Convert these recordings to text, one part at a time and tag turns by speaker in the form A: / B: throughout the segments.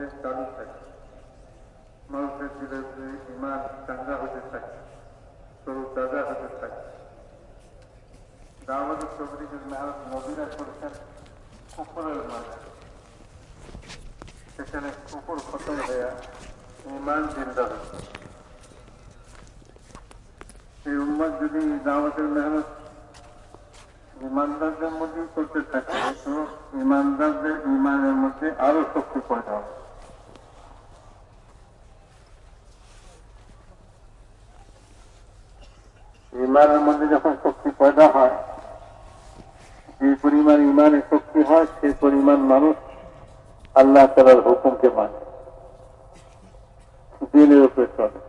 A: পরিবেশ চালু থাকে। মানুষের দিলে ইমান চাঙ্গা হতে থাকে তরু তাজা হতে থাকে। দাওয়াত তবলিগের মেহনত নবীরা করেছেন কুকুরের মাঝে সেখানে কুকুর খতম হয়ে ইমান জিন্দা হচ্ছে এই উম্মত যদি দাওয়াতের মেহনত ইমানদারদের মধ্যেই করতে থাকে, তো ইমানদারদের ইমানের মধ্যে আরও শক্তি পয়দা হবে। ইমানের মধ্যে যখন শক্তি পয়দা হয়, যে পরিমাণ ইমানের শক্তি হয় সেই পরিমাণ মানুষ আল্লাহ তালার হুকুমকে মানে। দিনের উপরে চলে।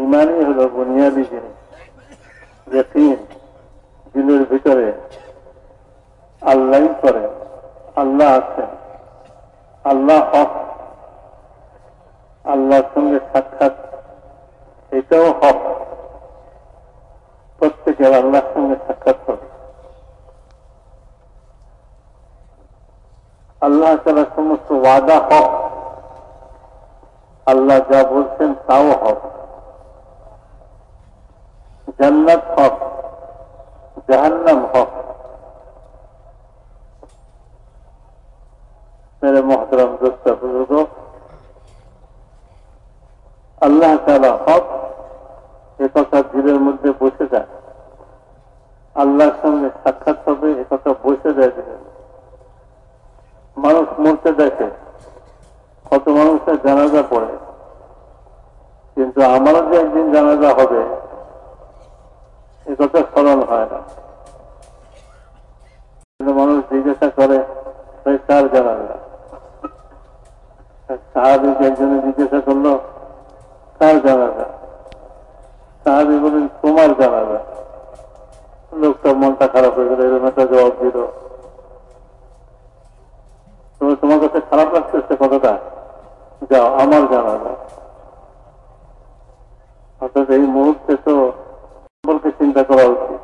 A: ইমানই হল বুনিয়াদী জিনিস। যতীন দিনের ভিতরে আল্লাহ করে, আল্লাহ আছেন। আল্লাহ হক। আল্লাহর সঙ্গে সাক্ষাৎ, এটাও হক। প্রত্যেকের আল্লাহর সঙ্গে সাক্ষাৎ হবে আল্লাহ তালা সমস্ত ওয়াদা হক আল্লাহ যা বলছেন তাও হক জান্নাত হক জাহান্নাম হক মেরে মহতরম দোস্তা বুজুর্গ আল্লাহ তালা হক এ কথা দিলের মধ্যে বসে যায় আল্লাহর সঙ্গে সাক্ষাৎ হবে, এ কথা বসে দিলের মানুষ মরতে দেখে, কত মানুষের জানাজা পড়ে। কিন্তু আমারও যে একদিন জানাজা হবে, এ কথা স্মরণ হয় না। কিন্তু মানুষ জিজ্ঞাসা করে তাই কার জানাজা? সাহাবিকে একজনে জিজ্ঞাসা করল, কার জানাজা? সাহাবি বলেন তোমার জানাজা। লোকটা মনটা খারাপ হয়ে গেল, এরকম একটা জবাব দিল। তবে তোমার কাছে খারাপ লাগতেছে কথাটা? যাও, আমার জানাজা অর্থাৎ এই মুহূর্তে তো সম্পর্কে চিন্তা করা উচিত।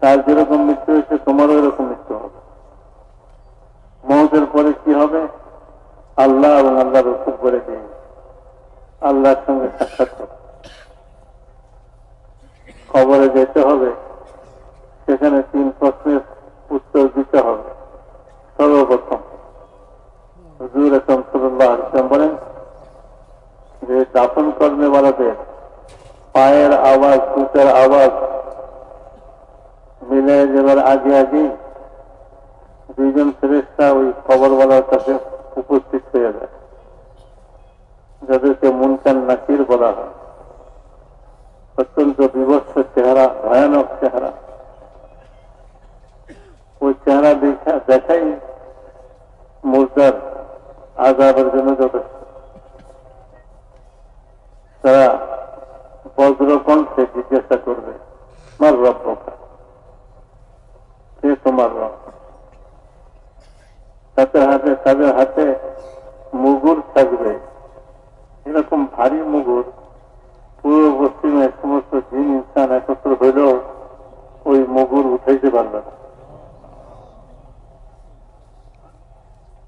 A: তার যেরকম মৃত্যু হয়েছে, তোমারও এরকম মৃত্যু হবে। মহতের পরে কি হবে? আল্লাহ এবং আল্লাহ রসুল করে দিয়ে আল্লাহর সঙ্গে সাক্ষাৎ হবে খবরে যেতে হবে, সেখানে তিন প্রশ্নের উত্তর দিতে হবে। সর্বপ্রথম, হুজুর বলেন যে, দাফন কর্মে বাড়াদের পায়ের আওয়াজ জুতের আওয়াজ মিলে যাবার আগে আগে দুইজন ফেরেস্তা ওই খবরওয়ালার কাছে উপস্থিত হয়ে যায়, যাদেরকে মুনকান নাকির বলা হয়। অত্যন্ত বিভৎস চেহারা ভয়ানক চেহারা ওই চেহারা দেখা দেখাই মুর্দার আজাবের জন্য যথেষ্ট তারা বজ্রকণ্ঠে জিজ্ঞাসা করবে মার রব্বকা কে তোমার রব তাদের হাতে তাদের হাতে মুগুর থাকবে এরকম ভারী মুগুর পূর্ব পশ্চিমে সমস্ত জিন, ইনসান একত্র হইলেও ওই মুগুর উঠাইতে পারবে না।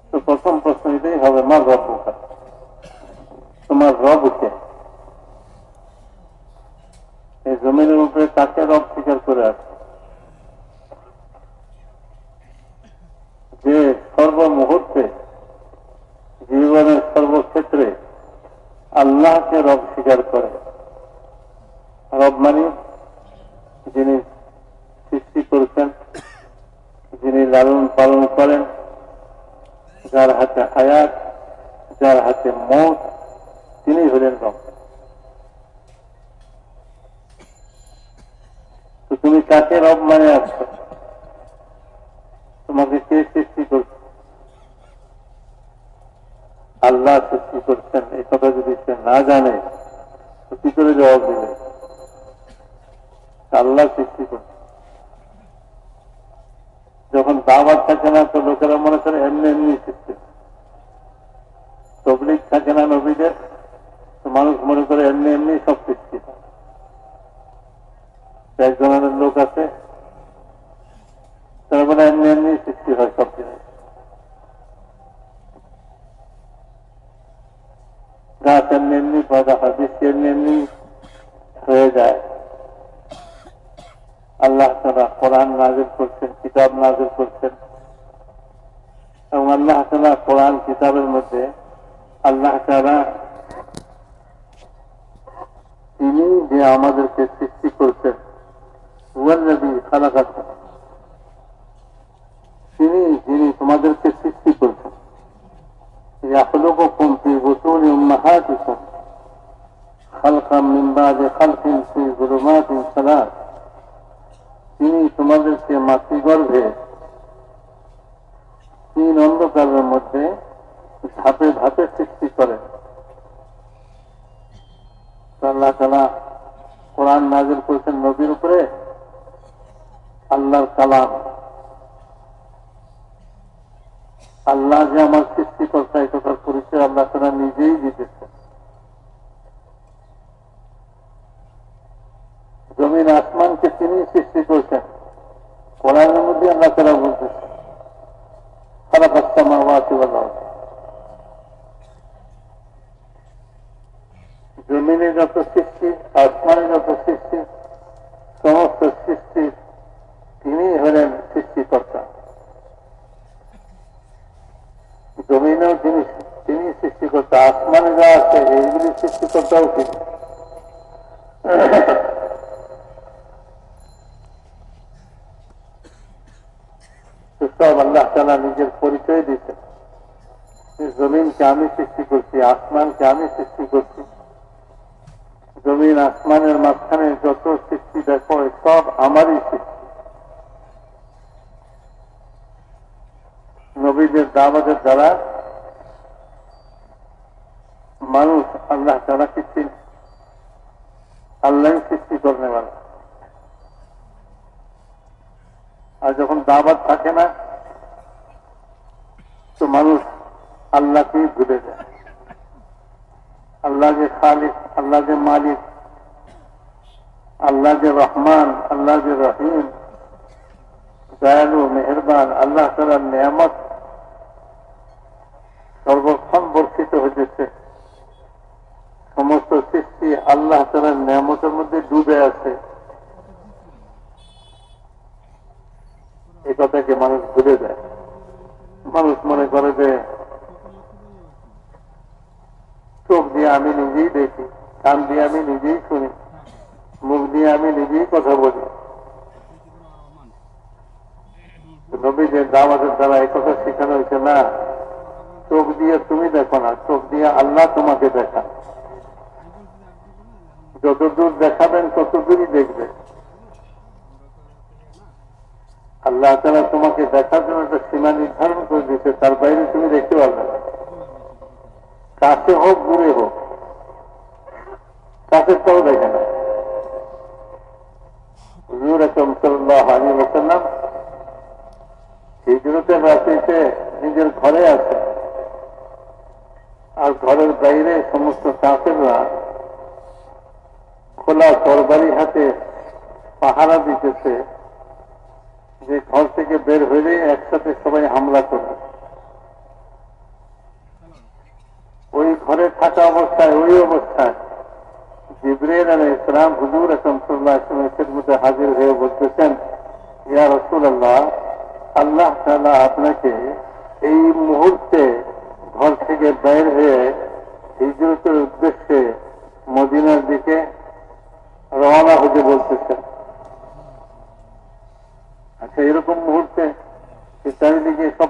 A: তো প্রথম প্রশ্ন এটাই হবে মা রব তোমার রব উঠে এই জমিনের উপরে কাকে রব স্বীকার করে আছে যে সর্ব মুহূর্তে জীবনের সর্বক্ষেত্রে আল্লাহকে রব স্বীকার করে। রব মানে যিনি সৃষ্টি করেছেন, যিনি লালন পালন করেন, যার হাতে হায়াত যার হাতে মত, তিনি হলেন রব। তো তুমি কাকে রব মানে আসছো তোমাকে কে সৃষ্টি করছে? আল্লাহ সৃষ্টি করছেন। এই কথা যদি সে না জানে, তো কি করে জবাব দিবে? আল্লাহ সৃষ্টি করছে যখন দাওয়াত থাকে না, তো লোকেরা মনে করে এমনি এমনি সৃষ্টি। তবলিক থাকে না নবীদের, তো মানুষ মনে করে এমনি এমনি সব সৃষ্টি। এক ধরনের লোক আছে তারপরে এমনি এমনি সৃষ্টি হয় সব জিনিস গাছ এমনি এমনি পয়দা হয়, বৃষ্টি এমনি এমনি হয়ে যায়। আল্লাহ তালা কোরআন নাজির করছেন, কিতাব নাজির করছেন। এবং আল্লাহ তালা কোরআন কিতাবের মধ্যে আল্লাহ তালা তিনি যে আমাদেরকে সৃষ্টি করছেন ওয়াল্লাদি খালাকাত তিনি, যিনি তোমাদেরকে সৃষ্টি করছেন। ইয়াখলুকু কুমতি বুতুল উম্মাহাতিকুম খালকাম মিন বাদি খালকিন ফি যুলুমাতিন সালাত। তিনি তোমাদেরকে মাতৃগর্ভে তিন অন্ধকারের মধ্যে ধাপে ধাপে সৃষ্টি করেন। আল্লাহ তালা কোরআন নাজির করেছেন নবীর উপরে। আল্লাহর কালাম। আল্লাহ যে আমার সৃষ্টিকর্তা, এই কথার পরিচয় আল্লাহ তারা নিজেই দিতেছেন জমিন আসমানকে তিনি সৃষ্টি করেছেন কোরআনের মধ্যে আল্লাহ তারা বলতেছেন খারাপ আসতাম জমিনে যত সৃষ্টি আসমানে যত সৃষ্টি সমস্ত সৃষ্টি তিনি হলেন সৃষ্টিকর্তা জমিনেও তিনি তিনি সৃষ্টিকর্তা আসমানে যা আছে এইগুলি সৃষ্টিকর্তাও তিনি সব আল্লাহ তালা নিজের পরিচয় দিচ্ছেন জমিনকে আমি সৃষ্টি আসমানকে আমি সৃষ্টি করছি। জমিন আসমানের মাঝখানে যত সৃষ্টি দেখো সব আমারই সৃষ্টি। নবীদের দাওয়াতের দ্বারা মানুষ আল্লাহ তারা সৃষ্টি আল্লাহ সৃষ্টি করনে মানুষ। আর যখন দাওয়াত থাকে না, তো মানুষ আল্লাহকেই ভুলে যায়। আল্লাহ যে খালিক, আল্লাহ যে মালিক, আল্লাহ যে রহমান, আল্লাহ যে রহিম, দয়ালু, মেহরবান, আল্লাহ তালার নিয়ামত সর্বক্ষণ বর্ষিত হয়েছে সমস্ত সৃষ্টি আল্লাহ তালার নিয়ামতের মধ্যে ডুবে আছে। এই কথাকে মানুষ ভুলে যায়? মানুষ মনে করে যে চোখ দিয়ে আমি নিজেই দেখি, কান দিয়ে আমি নিজেই শুনি, মুখ দিয়ে আমি নিজেই কথা বলি। নবীদের দাওয়াতের দ্বারা এই কথা শেখানো হয়েছে, না, চোখ দিয়ে তুমি দেখো না, চোখ দিয়ে আল্লাহ তোমাকে দেখা যতদূর দেখাবেন, ততদূরই দেখবে। আল্লাহ তালা তোমাকে দেখার জন্য একটা সীমা নির্ধারণ করে দিচ্ছে তার বাইরে তুমি দেখতে পারবে না। কাছে হোক, দূরে হোক। কাছেরটাও দেখে না হুজুর হিজরতের রাত্রিতে নিজের ঘরে আছে আর ঘরের বাইরে সমস্ত কাফেররা খোলা তরবারি হাতে পাহারা দিতেছে যে ঘর থেকে বের হইলে একসাথে সবাই হামলা করবে। ওই ঘরে থাকা অবস্থায়, ওই অবস্থায়। জিব্রেল আলী ইসলাম হুজুর আকরমসুল্লাহ ইসলামের খেদমতে হাজির হয়ে বলতেছেন, ইয়া রসুল আল্লাহ আল্লাহ তালা আপনাকে এই মুহূর্তে ঘর থেকে বের হয়ে হিজরতের উদ্দেশ্যে মদিনার দিকে রওনা হতে বলতেছেন। আচ্ছা এরকম মুহূর্তে চারিদিকে সব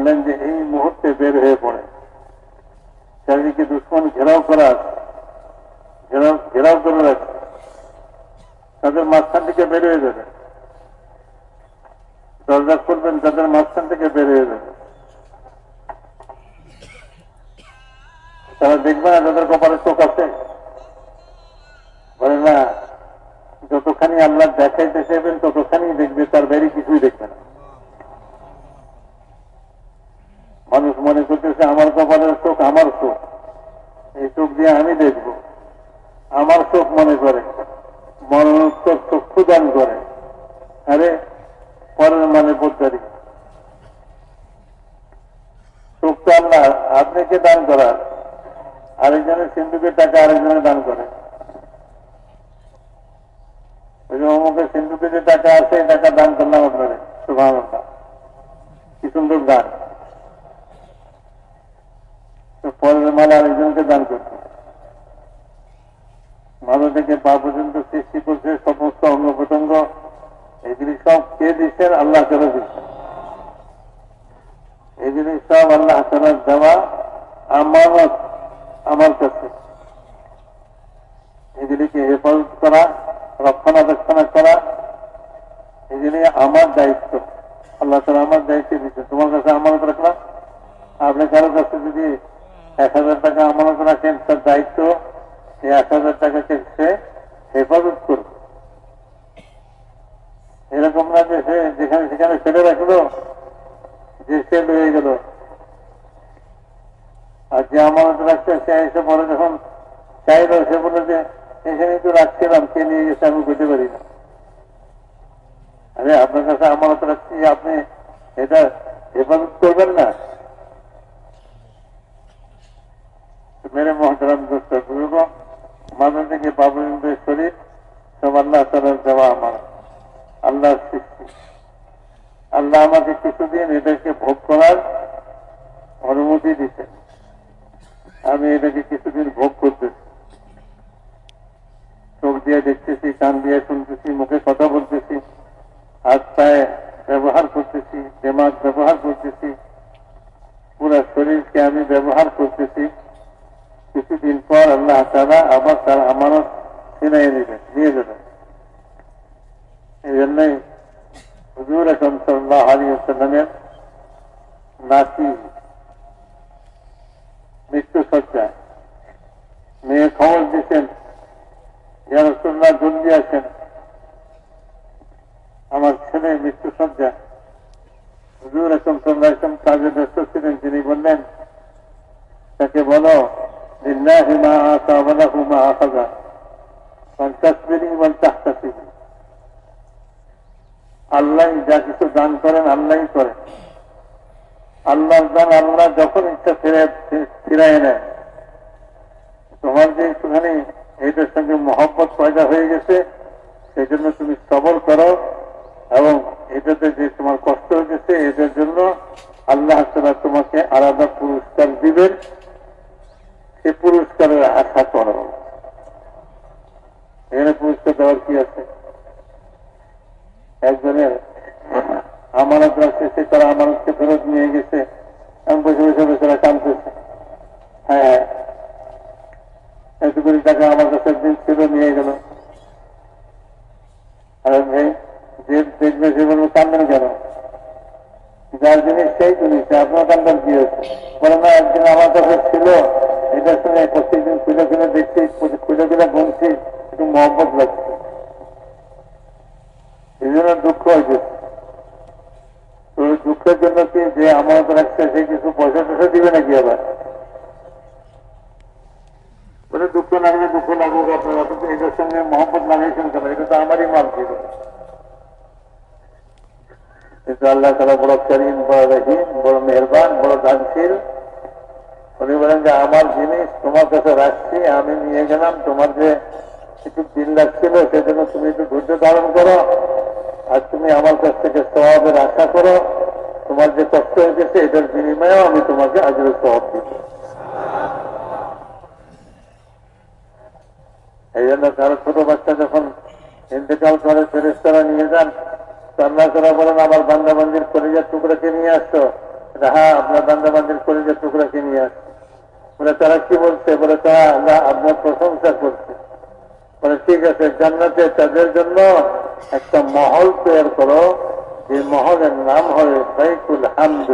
A: বললেন যে, এই মুহূর্তে বের হয়ে পড়ে। চারিদিকে দুশ্মন ঘেরাও করার ঘেরাও ঘেরাও করে রাখছে তাদের মাঝখান থেকে বের হয়ে যাবে। দরজা করবেন তাদের মাঝখান থেকে বের হয়ে যাবে। তারা দেখবে না তাদের কপালে চোখ আছে। বলে, না, যতখানি আল্লাহ দেখাইতে চাইবেন ততখানি দেখবে, তার বাইরে কিছুই দেখবে না। মানুষ মনে করতেছে, আমার কপালের চোখ আমার চোখ। এই চোখ দিয়ে আমি দেখব। আমার চোখ মনে করে। মরণোত্তর চক্ষু দান করে। আরে, পরের মানে বোধারি চোখ তো আল্লাহ, আপনি কে দান করার? আরেকজনের সিন্ধুকের টাকা আরেকজনে দান করে। অমুকের সিন্ধুকে যে টাকা আছে টাকা দান করলাম আপনারে। সুভান কি সুন্দর দান। পরের মাল আরেকজনকে দান করছে মাথা থেকে পা পর্যন্ত সৃষ্টি করছে সমস্ত অঙ্গ প্রত্যঙ্গ। এগুলি সব কে দিচ্ছেন? আল্লাহ তালা দিচ্ছেন। এগুলি সব আল্লাহ তালার দেওয়া আমানত আমার কাছে। এগুলিকে হেফাজত করা, রক্ষণাবেক্ষণা করা এগুলি আমার দায়িত্ব। আল্লাহ তালা আমার দায়িত্ব দিচ্ছে তোমার কাছে আমানত রাখলাম। আপনি কারও কাছে যদি এক হাজার টাকা আমানত রাখেন তার দায়িত্ব এই এক হাজার টাকাকে সে হেফাজত করবে এরকম না যে সে যেখানে সেখানে ফেলে রাখল, যে সে লয়ে গেল। আর যে আমানত রাখছে, সে এসে পরে যখন চাইল, সে বলে যে এখানে তো রাখছিলাম, কে নিয়ে গেছে আমি বুঝতে পারি না। আরে, আপনার কাছে আমানত রাখছি, আপনি এটা হেফাজত করবেন না। মেরে মহতরাম দোস্ত বুজুর্গ মাথা থেকে বাবুদের শরীর সব আল্লাহ তালার দেওয়া আমার। আল্লাহর সৃষ্টি। আল্লাহ আমাকে কিছুদিন এটাকে ভোগ করার অনুমতি দিচ্ছেন আমি এটাকে কিছুদিন ভোগ করতেছি চোখ দিয়ে দেখতেছি, কান দিয়ে শুনতেছি, মুখে কথা বলতেছি হাত পায়ে ব্যবহার করতেছি, দেমাগ ব্যবহার করতেছি, পুরো শরীরকে আমি ব্যবহার করতেছি। কিছুদিন পর আল্লাহ তারা আবার তার আমানত ছিনাই নেবেন নিয়ে যাবেন এই জন্যই হুজুর আকরম সাল্লাহ আলী নাতি মৃত্যু সজ্জায় মেয়ে খবর দিচ্ছেন ইয়ারসুল্লাহ জলদি আছেন আমার ছেলে মৃত্যু সজ্জা হুজুর আকরম সাল্লাহ কাজে ব্যস্ত ছিলেন, তিনি বললেন, তাকে বলো لله ما آتى وله ما أخذ فلتصبري ولتحتسبي আল্লাহ যা কিছু দান করেন আল্লাহ করেন আল্লাহর দান আল্লাহ যখন ইচ্ছা ফিরে ফিরাই নেয় তোমার যে একটুখানি এটার সঙ্গে মহব্বত পয়দা হয়ে গেছে সেই জন্য তুমি সবর করো এবং এটাতে যে তোমার কষ্ট হয়েছে এটার জন্য আল্লাহ তালা তোমাকে আলাদা পুরস্কার দিবেন সে পুরস্কারের আশা করো এখানে পুরস্কার দেওয়ার কি আছে? একজনের আমানত রাখছে সে তারা আমানতকে ফেরত নিয়ে গেছে। আমি বসে বসে বেচারা কানতেছে হ্যাঁ এত কোটি টাকা আমার কাছে একদিন ছিল, নিয়ে গেল। আর ভাই, যে দেখবে সে বলব কান্দেন কেন? যার জিনিস সেই জিনিস আপনার কান্দার কি হয়েছে বলে, না, একদিন আমার কাছে ছিল। এটার সঙ্গে প্রত্যেকদিন খুলে খুলে দেখছি একটু মহব্বত লাগছে। এই দুঃখ হয়েছে। তো দুঃখের জন্য কি যে আমার রাখছে সে কিছু পয়সা টয়সা দিবে নাকি আবার? বলে দুঃখ লাগলে দুঃখ লাগুক আপনারা, কিন্তু এটার সঙ্গে মহব্বত লাগাইছেন কেন? এটা তো আমারই মাল ছিল। কিন্তু আল্লাহ তালা বড় করিম, বড় রহিম, বড় মেহরবান, বড় দানশীল। উনি বলেন যে, আমার জিনিস তোমার কাছে রাখছি, আমি নিয়ে গেলাম, তোমার যে একটু দিন লাগছিল, সেজন্য তুমি একটু ধৈর্য ধারণ করো। আর তুমি আমার কাছ থেকে স্বভাবের আশা করো। তোমার যে কষ্ট হয়েছে, এটার বিনিময়েও আমি তোমাকে আজের স্বভাব দিব। এই জন্য কারও ছোট বাচ্চা যখন ইন্তেকাল করে ফেরেস্তারা নিয়ে যান আল্লাহ তারা বলেন আমার বান্দাবান্দির কলিজার টুকরাকে নিয়ে আসতো। হ্যাঁ আপনার বান্দাবান্দির কলিজার টুকরাকে নিয়ে আসতো বলে তারা কি বলছে? বলে তারা আল্লাহ আপনার প্রশংসা করছে। বলে ঠিক আছে, জান্নাতে তাদের জন্য একটা মহল তৈরি করো। যে মহলের নাম হবে বাইকুল হামদ।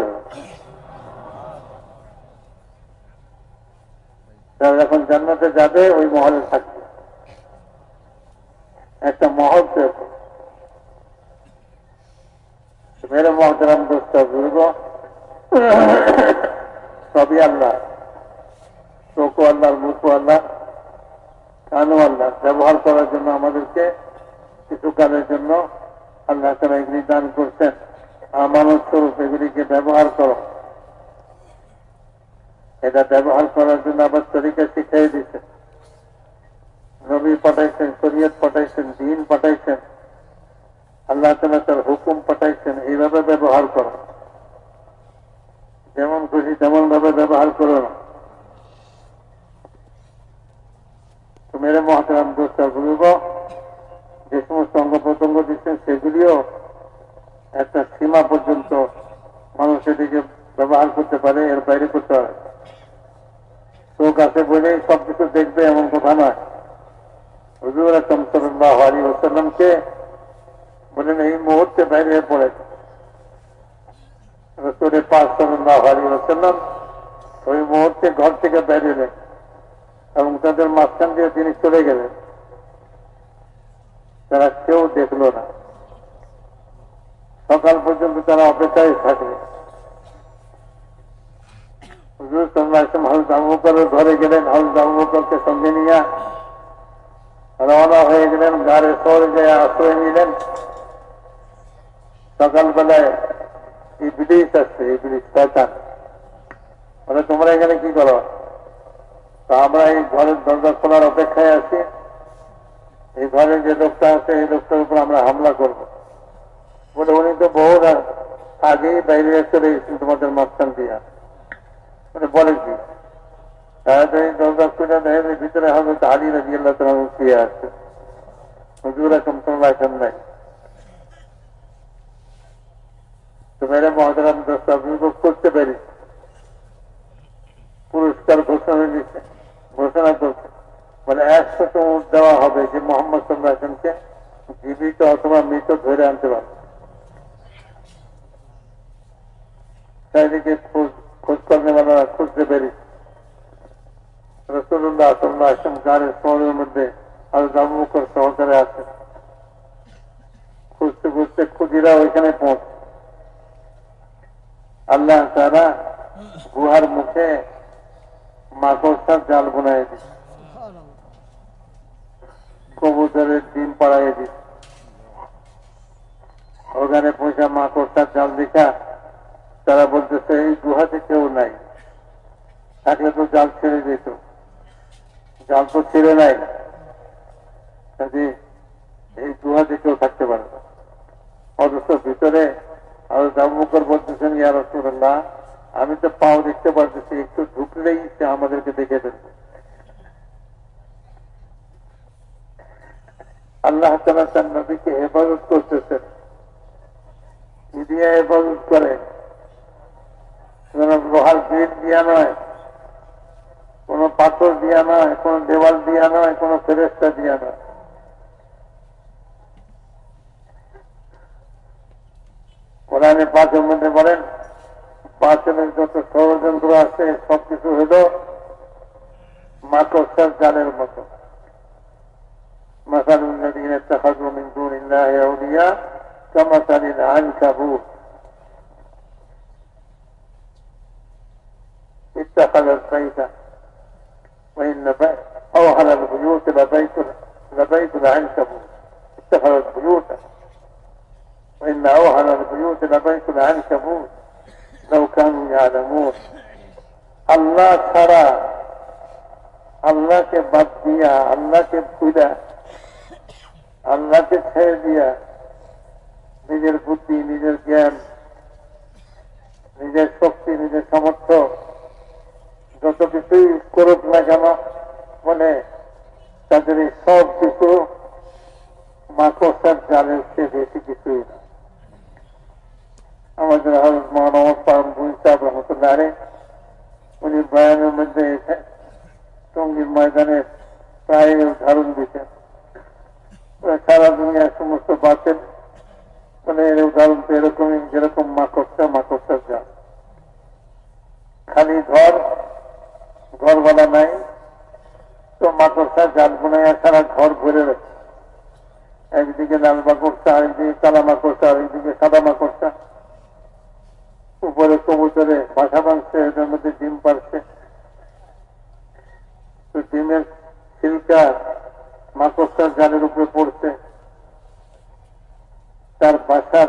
A: তারা যখন জান্নাতে যাবে, ওই মহলে থাকবে। একটা মহল তৈরি করো। মেরে মহতরাম দোস্ত বুঝব সবই আল্লাহ। চোখও আল্লাহর মুখও আল্লাহ কানও আল্লাহ ব্যবহার করার জন্য আমাদেরকে কিছু কালের জন্য আল্লাহ তারা এগুলি দান করছেন। আমানত স্বরূপ এগুলিকে ব্যবহার করো। এটা ব্যবহার করার জন্য আবার তরিকা শিখাই দিচ্ছেন নবী পাঠাইছেন ওসাল্লামকে বলেন এই মুহূর্তে বাইরে হয়ে পড়ে রসুলের পাঁচ সাল্লাহ আলী ওসাল্লাম ওই মুহূর্তে ঘর থেকে এলেন এবং তাদের মাঝখান দিয়ে তিনি চলে গেলেন। তারা কেউ দেখল না। সকাল পর্যন্ত তারা অপেক্ষায় থাকবে হুজুর সাল্লাহ হল আবুবকরের ঘরে গেলেন। হল আবুবকরকে সঙ্গে নিয়ে রওনা হয়ে গেলেন গাড়ি শহরে গিয়ে আশ্রয় নিলেন। সকালবেলায় ইবলিশ আসছে ইবলিশ শয়তান। বলে, তোমরা এখানে কি করো? তা আমরা এই ঘরের দরজা খোলার অপেক্ষায় আছি। এই ঘরে যে লোকটা আছে, এই লোকটার উপর আমরা হামলা করব। বলে, উনি তো বহু আগেই বাইরে চলে গেছেন তোমাদের মাঝখান দিয়া। মানে বলে কি? তাড়াতাড়ি ভিতরে হবে আলী রাজি আল্লাহ তোমার শুয়ে আছে। হুজুর এখন তোমরা এখন নাই। তো মহাদারাম অভিযোগ করতে পারি। পুরস্কার ঘোষণা দিচ্ছে ঘোষণা করছে। মানে একশো তো দেওয়া হবে যে মোহাম্মদ সাল্লাহকে জীবিত অথবা মৃত ধরে আনতে পারবে। চারিদিকে খোঁজ খোঁজ কর্মীরা খুঁজতে পেরেছি। রসুল্লাহ গাড়ির শহরের মধ্যে সহকারে আছে খুঁজতে খুঁজতে খুঁজিরা ওইখানে পৌঁছ আল্লাহ তারা গুহার মুখে মাকড়সার জাল বোনাই দিচ্ছে কবুতরের ডিম পাড়াই দিচ্ছে ওখানে পয়সা মাকড়সার জাল দেখা তারা বলতেছে, এই গুহাতে কেউ নাই। থাকলে তো জাল ছেড়ে যেত জাল ছেড়ে নাই। কাজে এই গুহাতে কেউ থাকতে পারে না। অথচ ভিতরে আরও জামুকর বলতেছেন, ইয়া রসুল্লাহ আমি তো পাও দেখতে পারতেছি, একটু ঢুকলেই সে আমাদেরকে দেখে ফেলবে। আল্লাহ তালা তার নদীকে হেফাজত করতেছেন। দিয়ে হেফাজত করে লোহার গেট দিয়া নয় পাথর দিয়া নয় কোন দেওয়াল দিয়া নয় কোন ফেরেস্তা দিয়া নয় কোরআনে পাঁচের মধ্যে বলেন পাঁচনের যত ষড়যন্ত্র আছে সবকিছু হইল মাকড়সার জালের মতো مثل الذين اتخذوا من دون الله أولياء كمثل العنكبوت اتخذت بيتا وإن بي- أوهن البيوت لبيت لبيت العنكبوت اتخذت بيوتا وإن أوهن البيوت لبيت العنكبوت لو كانوا يعلمون আল্লাহ ছাড়া আল্লাহকে বাদ দিয়া আল্লাহকে ভুলা আল্লাহকে ছেড়ে দিয়া নিজের বুদ্ধি নিজের জ্ঞান নিজের শক্তি নিজের সামর্থ্য যত কিছুই করুক না কেন মানে তাদের এই সব কিছু মাকড়সার জালের চেয়ে বেশি কিছুই না। আমাদের হরত মহানমদ পারম সাহেব রহমতুল্লাহ উনি বয়ানের মধ্যে টঙ্গির ময়দানে প্রায় উদাহরণ দিতেন। সারা দুনিয়ার সমস্ত বাসের মানে উদাহরণ তো এরকমই, যেরকম মাকড়সা, মাকড়সার জাল। খালি ঘর ঘরওয়ালা নাই, তো মাকড়সা জাল বোনাইয়া সারা ঘর ভরে রাখে একদিকে লাল মাকড়সা, আরেকদিকে কালা মাকড়সা, আরেকদিকে সাদা মাকড়সা। উপরে কবুতরে বাসা বাঁধছে এটার মধ্যে ডিম পারছে তো ডিমের ছিলকা মাকড়সার জালের উপরে পড়ছে। তার বাসার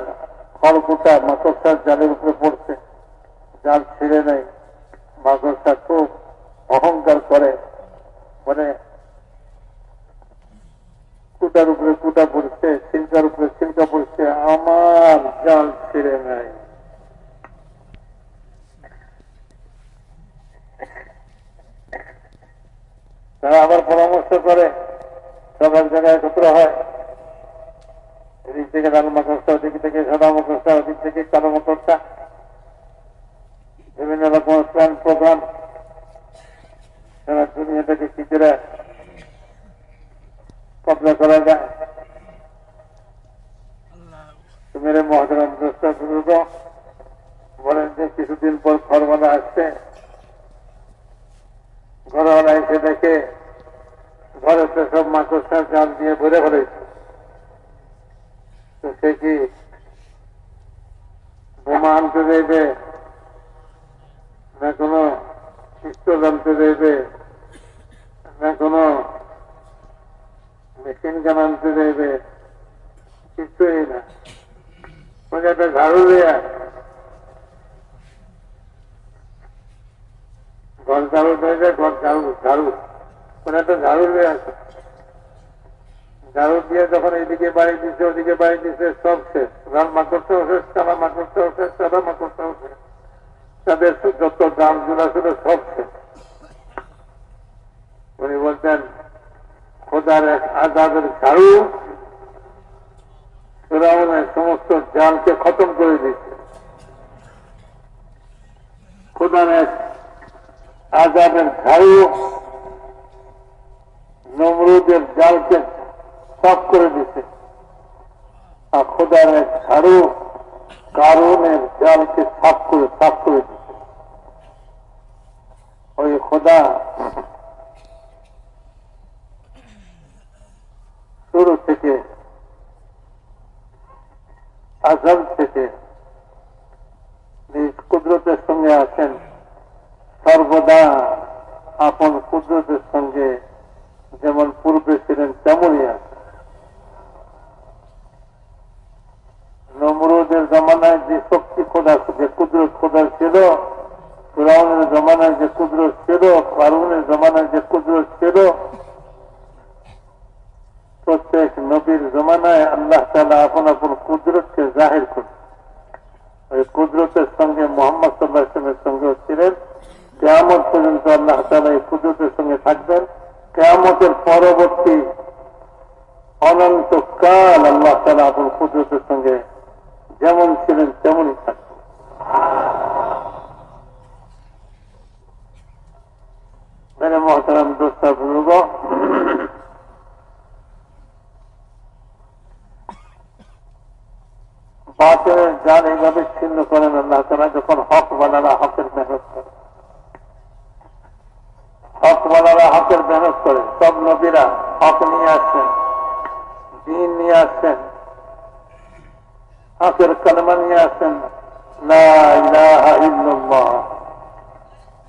A: খড়কুটা মাকড়সার জালের উপরে পড়ছে। জাল ছেড়ে নেয় মাকড়সা খুব অহংকার করে মানে কুটার উপরে কুটা পড়ছে ছিলকার উপরে ছিলকা পড়ছে, আমার জাল ছেড়ে নেয় তারা আবার পরামর্শ করে, সবার জায়গায় একত্র হয়। এদিক থেকে লাল মাকড়সা, ওদিক থেকে সাদা মাকড়সা, ওদিক থেকে কালো মাকড়সা। বিভিন্ন রকম প্রোগ্রাম সারা দুনিয়াটাকে কি কবজা করা যায়? মেরে মহাজরাম দোষটা বলেন যে কিছুদিন পর ঘরওয়ালা আসছে। ঘরওয়ালা এসে দেখে ঘরেতে সব মাকড়সার জাল দিয়ে ভরে ফেলেছে। তো সে কি বোমা আনতে দেবে না কোনো পিস্তল আনতে দেবে? না কোনো মেশিন গান আনতে দেবে কিছুই না। একটা ঝাড়ু দেয়া ঘর ঝাড়ু দেয় ঘর ঝাড়ু ঝাড়ু। ওরা একটা ঝাড়ু দিয়ে ঝাড়ু দিয়ে যখন এদিকে বাড়ি দিচ্ছে ওদিকে বাড়ি দিচ্ছে সব শেষ। লাল মাকড়সাও শেষ কালা মাকড়সাও শেষ সাদা মাকড়সাও শেষ তাদের যত দামগুলা ছিল সব শেষ। উনি বলতেন খোদার এক আজাদের ঝাড়ু ফেরাউনের সমস্ত জালকে খতম করে দিচ্ছে খোদার এক আজাদের ঝাড়ু নমরুদের জালকে সাফ করে দিছে আর খোদার এক ঝাড়ু কারণের জালকে সাফ করে সাফ করে দিছে ওই খোদা শুরু থেকে আজাদ থেকে কুদরতের সঙ্গে আছেন। সর্বদা আপন কুদরতের সঙ্গে যেমন পূর্বে ছিলেন, তেমনই আছেন। নমরুদের জমানায় যে শক্তি খোদা, যে কুদরত খোদা ছিল, ফিরাউনের জমানায় যে কুদরত ছিল, ফারুনের জমানায় যে কুদরত ছিল প্রত্যেক নবীর জমানায় আল্লাহ তালা আপন আপন কুদরতকে জাহির করছে ওই কুদরতের সঙ্গে মোহাম্মদ সাল্লাহ সঙ্গেও ছিলেন। কেয়ামত পর্যন্ত আল্লাহ তালা এই কুদরতের সঙ্গে থাকবেন। কেয়ামতের পরবর্তী অনন্তকাল আল্লাহ তালা আপন কুদরতের সঙ্গে যেমন ছিলেন তেমনই থাকবেন। মেরে দোস্তা বুজুর্গ বাতিলের যান এইভাবে ছিন্ন করেন, আল্লাহ তারা যখন হক বানারা হকের মেহনত করে। হক বানারা হকের মেহনত করে। সব নবীরা হক নিয়ে আসছেন, দিন নিয়ে আসছেন হকের কলমা নিয়ে আসছেন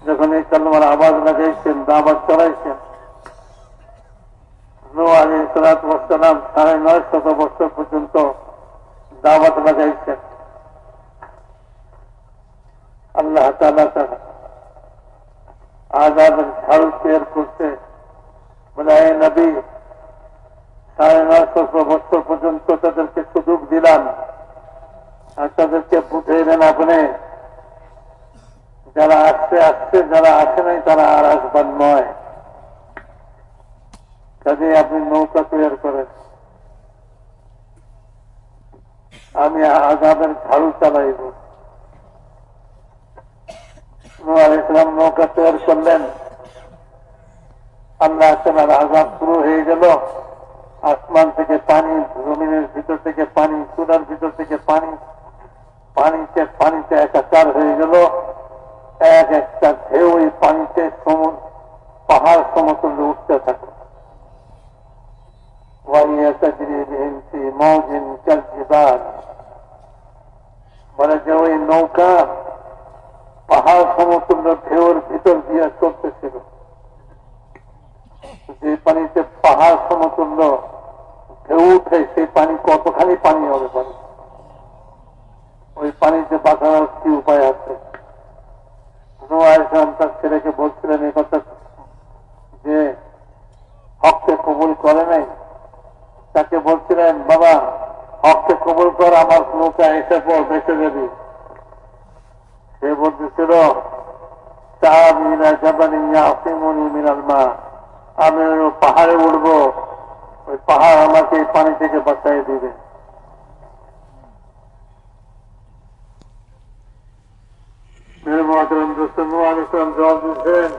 A: যখন এই কলমার আওয়াজ লাগাইছেন দাবাত চড়াইছেন নো আলী সালাম সাড়ে নয় শত বছর পর্যন্ত দাওয়াত লাগাইছেন আল্লাহ তালা তারা আজাদের ঝাড়ু তৈরি করছে। বলে এ নবী, সাড়ে নয় শত বছর পর্যন্ত তাদেরকে সুযোগ দিলাম আর তাদেরকে বুঝাইলেন আপনি, যারা আসছে আসছে, যারা আসে নাই, তারা আর আসবার নয়। কাজে আপনি নৌকা তৈরি করেন। আমি আজাদের ঝাড়ু চালাইব। ইসলাম নৌকা তৈরি করলেন। আল্লাহ তালার আজাদ শুরু হয়ে গেল। আসমান থেকে পানি, জমিনের ভিতর থেকে পানি, চুলার ভিতর থেকে পানি, পানিতে পানিতে একাকার হয়ে গেল। এক একটা ঢেউ ওই পানিতে পাহাড় সমতুল্য উঠতে থাকে। বলে যে ওই নৌকা, পাহাড় সমতুল্য ঢেউর ভিতর দিয়ে চলতেছিল। যে পানিতে পাহাড় সমতুল্য ঢেউ উঠে, সেই পানি কতখানি পানি হবে পানি ওই পানিতে বাঁচানোর কি উপায় আছে? তার ছেলেকে বলছিলেন এই কথা যে হককে কবুল করে নাই। তাকে বলছিলেন, বাবা হককে কবুল কর, আমার নৌকা এসে পর বেঁচে যাবি সে বলতেছিল আমি পাহাড়ে উঠবো, ওই পাহাড় আমাকে এই পানি থেকে বাঁচাই দিবে। জবাব দিচ্ছেন,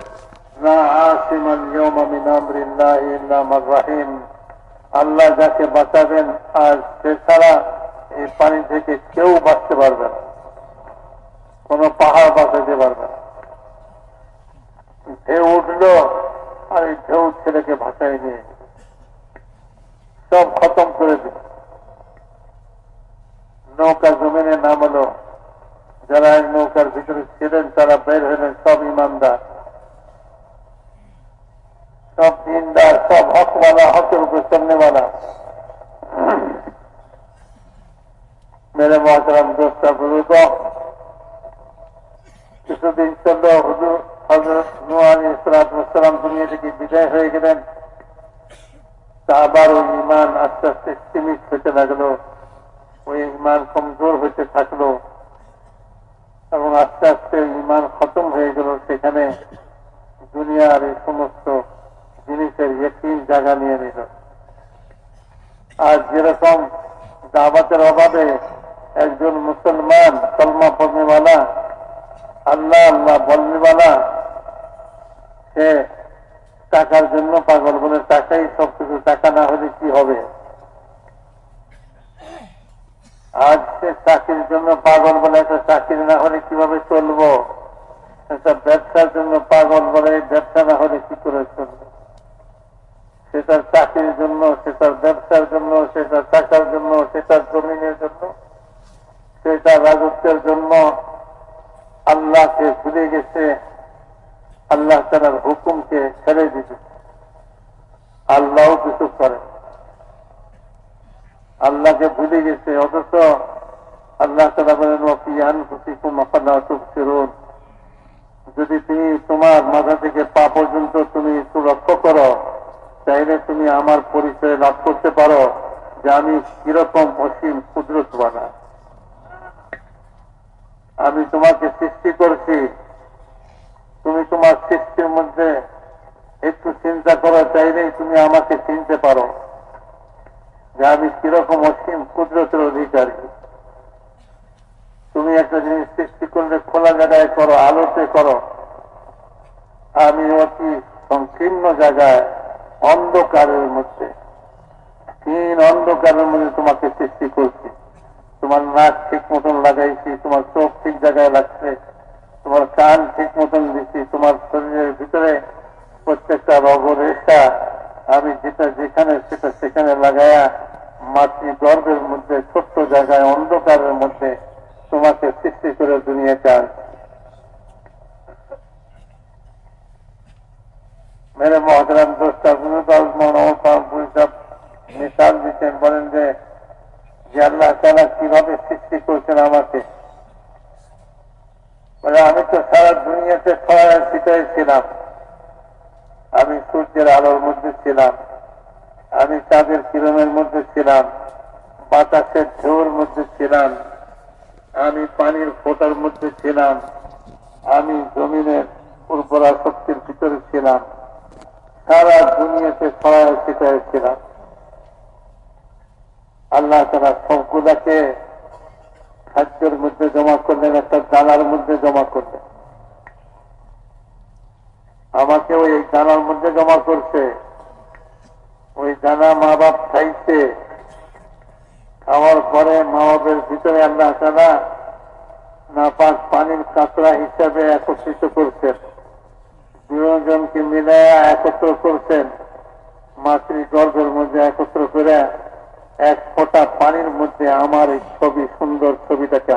A: না আসিমান ইয়মিন আমরিল্লাহ ইল্লামার রাহিম। আল্লাহ যাকে বাঁচাবেন আর সে ছাড়া এই পানি থেকে কেউ বাঁচতে পারবে না। কোন পাহাড় বাঁচাতে পারবে না। ঢেউ উঠল আর এই ঢেউ ছেলেকে ভাসাই নিয়ে সব খতম করে দিল। নৌকা জমিনে নামলো যারা নৌকার ভিতরে ছিলেন, তারা বের হলেন সব ইমানদার। সব দিনদার, সব হকওয়ালা, হকের উপর চলনেওয়ালা মেরে মহাতারাম দোস্তা বুজুর্গ কিছুদিন চলল হুজুর হজরত নুয়ানি ইসলাতাম দুনিয়া থেকে বিদায় হয়ে গেলেন। তা আবার ওই ইমান আস্তে আস্তে সীমিত হতে লাগল। ওই ইমান কমজোর হতে থাকল। এবং আস্তে আস্তে ইমান খতম হয়ে গেল সেখানে। দুনিয়ার এই সমস্ত জিনিসের একই জায়গা নিয়ে নিল। আর যেরকম দাবাতের অভাবে একজন মুসলমান কলমা পড়নেওয়ালা আল্লাহ আল্লাহ বলনেওয়ালা সে টাকার জন্য পাগল বলে টাকাই সবকিছু, টাকা না হলে কি হবে? আজ সে চাকরির জন্য পাগল বলে একটা চাকরি না হলে কীভাবে চলবো? একটা ব্যবসার জন্য পাগল বলে ব্যবসা না হলে কি করে চলবে? সেটার চাকরির জন্য সেটার ব্যবসার জন্য সেটার টাকার জন্য সেটার জমিনের জন্য সেটার রাজত্বের জন্য আল্লাহকে ভুলে গেছে, আল্লাহ তালার হুকুমকে ছেড়ে দিতে আল্লাহ কিছু করেন আল্লাহকে ভুলে গেছে, অথচ আল্লাহ তালা বলেন ওপিয়ান হুসিকুম ফিরুন যদি তুমি তোমার মাথা থেকে পা পর্যন্ত তুমি একটু লক্ষ্য করো চাইলে তুমি আমার পরিচয় লাভ করতে পারো যে আমি কীরকম অসীম কুদরত বানা আমি তোমাকে সৃষ্টি করছি। তুমি তোমার সৃষ্টির মধ্যে একটু চিন্তা করা চাইলেই তুমি আমাকে চিনতে পারো যে আমি কীরকম অসীম কুদরতের অধিকারী। তুমি একটা জিনিস সৃষ্টি করলে খোলা জায়গায় করো, আলোতে করো। আমি অতি সংকীর্ণ জায়গায় অন্ধকারের মধ্যে। তিন অন্ধকারের মধ্যে তোমাকে সৃষ্টি করছি। তোমার নাক ঠিক মতন লাগাইছি, তোমার চোখ ঠিক জায়গায় লাগছে, তোমার কান ঠিক মতন দিচ্ছি তোমার শরীরের ভিতরে প্রত্যেকটা রগরেশা আমি যেটা যেখানে, সেটা সেখানে লাগায়া মাটি গর্ভের মধ্যে, ছোট্ট জায়গায় অন্ধকারের মধ্যে তোমাকে সৃষ্টি করে দুনিয়াতে আনছি। মেরে মহাদারাম দোষটা মিশাল দিচ্ছেন বলেন যে আল্লাহ তারা কীভাবে সৃষ্টি করছেন আমাকে। বলে, আমি তো সারা দুনিয়াতে ছড়ায় ছিটাই ছিলাম। আমি সূর্যের আলোর মধ্যে ছিলাম। আমি চাঁদের কিরণের মধ্যে ছিলাম। বাতাসের ঢেউর মধ্যে ছিলাম। আমি পানির ফোটার মধ্যে ছিলাম। আমি জমিনের উর্বরা শক্তির ভিতরে ছিলাম। সারা দুনিয়াতে ছড়ায় ছিটায় ছিলাম আল্লাহ তারা সবগুলাকে খাদ্যের মধ্যে জমা করলেন, একটা দানার মধ্যে জমা করলেন। আমাকে ওই দানার মধ্যে জমা করছে। ওই দানা মা বাপ খাইছে। খাওয়ার পরে মা বাপের ভিতরে আল্লাহ তারা নাপাক পানির কাঁকড়া হিসাবে একত্রিত করছেন। দুজনকে মিলে একত্র করছেন। মাতৃ গর্ভের মধ্যে একত্র করে এক ফোটা পানির মধ্যে আমার এই ছবি, সুন্দর ছবিটাকে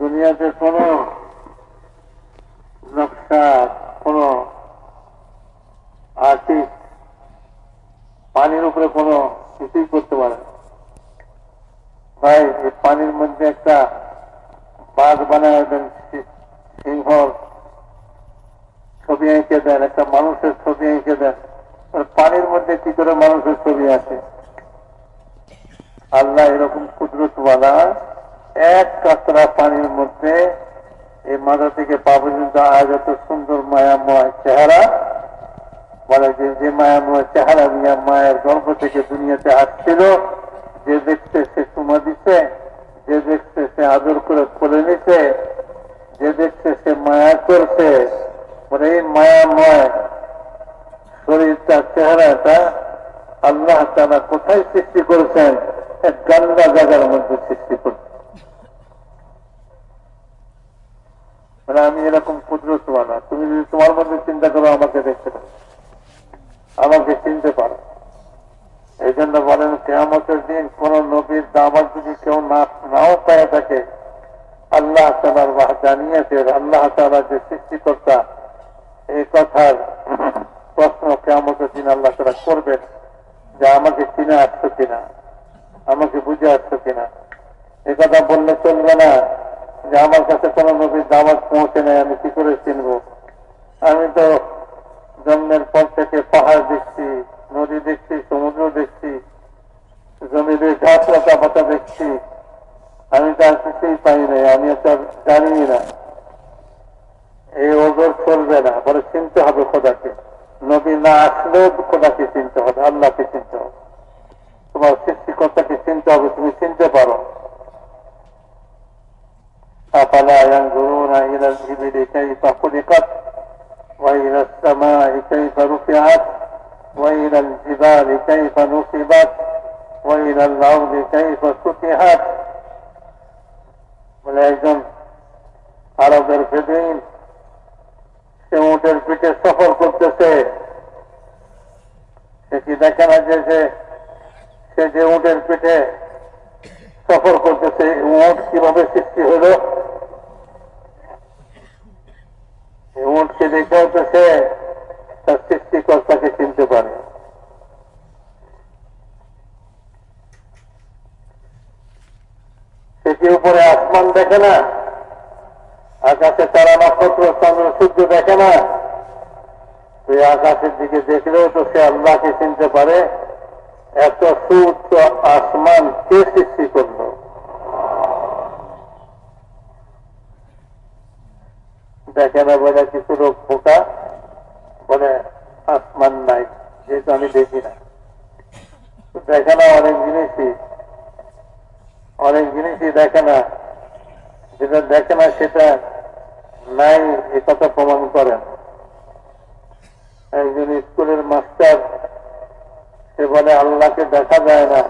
A: দুনিয়াতে কোন নকশা কোন আর্টিস্ট পানির উপরে কোনো কিছুই করতে পারে না। ভাই এই পানির মধ্যে একটা বাঘ বানায় দেন সি- সিংহর ছবি এঁকে দেন একটা মানুষের ছবি এঁকে দেন আর পানির মধ্যে কি করে মানুষের ছবি আছে আল্লাহ এরকম কুদরতওয়ালা এক কাতরা পানির মধ্যে এই মাথা থেকে পা পর্যন্ত আজ এত সুন্দর মায়াময় চেহারা বলে যে যে মায়াময় চেহারা নিয়ে মায়ের গর্ভ থেকে দুনিয়াতে আসছিল যে দেখছে সে চুমা দিছে যে দেখছে সে আদর করে কোলে নিছে যে দেখছে সে মায়া করছে মানে এই মায়াময় শরীরটা চেহারাটা আল্লাহ তারা কোথায় সৃষ্টি করেছেন এক গান্দা জায়গার মধ্যে সৃষ্টি করছেন মানে আমি এরকম কুদরতওয়ালা তুমি যদি তোমার মধ্যে চিন্তা করো আমাকে দেখতে পারো আমাকে চিনতে পারো এই জন্য বলেন কেয়ামতের দিন কোন নবীর দামাত যদি কেউ না নাও পেয়ে থাকে আল্লাহ তালার বাহ জানিয়েছে আল্লাহ তালা যে সৃষ্টিকর্তা এই কথার প্রশ্ন কেয়ামতের দিন আল্লাহ তারা করবেন যে আমাকে চিনে আসছো কিনা? আমাকে বুঝে আসছো কিনা? এ কথা বললে চলবে না। যে আমার কাছে কোন নবীর দামাত পৌঁছে নেই, আমি কি করে চিনবো? আমি তো জন্মের পর থেকে পাহাড় দেখছি, নদী দেখছি, সমুদ্র দেখছি, জমিতে গাছ লতা পাতা দেখছি। আমি তো আর কিছুই পাই নাই আমি তো আর জানি না। এই ওজোর চলবে না বলে চিনতে হবে খোদাকে নবী না আসলেও খোদাকে চিনতে হবে আল্লাহকে চিনতে হবে তোমার সৃষ্টিকর্তাকে চিনতে হবে তুমি চিনতে পারো أفلا ينظرون إلى الإبل كيف خلقت وإلى السماء كيف رفعت وإلى الجبال كيف نصبت وإلى الأرض كيف سطحت বলে একজন আরবের বেদিন সে উটের পিঠে সফর করতেছে। সে কি দেখে না যে সে- যে উটের পিঠে সফর করতেছে উট কীভাবে সৃষ্টি হলো? উটকে দেখেও তো সে তার সৃষ্টিকর্তাকে চিনতে পারে। সে কি উপরে আসমান দেখে না? আকাশে তারা নক্ষত্র চন্দ্র সূর্য দেখে না। সেই আকাশের দিকে দেখলেও তো সে আল্লাহকে চিনতে পারে। এত সুউচ্চ আসমান কে সৃষ্টি করল? দেখে না বলে কিছু লোক বোকা? বলে, আসমান নাই, যেহেতু আমি দেখি না। দেখে না অনেক জিনিসই। অনেক জিনিসই দেখে না। যেটা দেখে না সেটা নাই এ কথা প্রমাণ করেন। একজন স্কুলের মাস্টার, সে বলে, আল্লাহকে দেখা যায় না।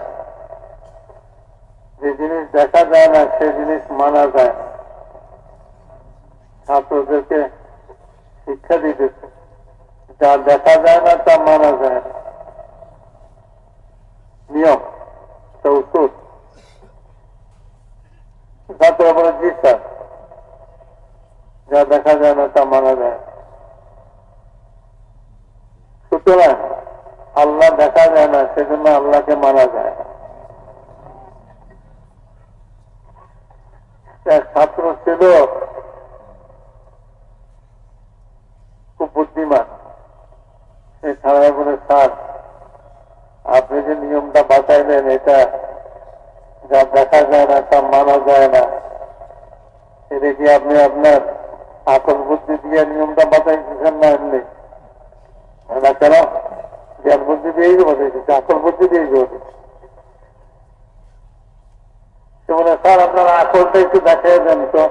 A: যে জিনিস দেখা যায় না, সে জিনিস মানা যায় ছাত্রদেরকে শিক্ষা দিতেছে যা দেখা যায় না, তা মানা যায় না। নিয়ম চৌসুর ছাত্র বলে, জি স্যার। যা দেখা যায় না, তা মানা যায়। সুতরাং আল্লাহ দেখা যায় না, সেজন্য আল্লাহকে মানা যায়। এক ছাত্র ছিল, খুব বুদ্ধিমান। সে ছাড়া বলে স্যার, আপনি যে নিয়মটা বাঁচাইলেন, এটা যা দেখা যায় না, তা মানা যায় না। এটা কি আপনি আপনার আকল বুদ্ধি দিয়ে নিয়মটা বাঁচাইতেছেন না এমনি। কেন জ্ঞান বুদ্ধি দিয়েই বাঁচাইতেছে আকল বুদ্ধি দিয়েই সে বলে, স্যার, আপনার আকলটা একটু দেখাই দেন তো।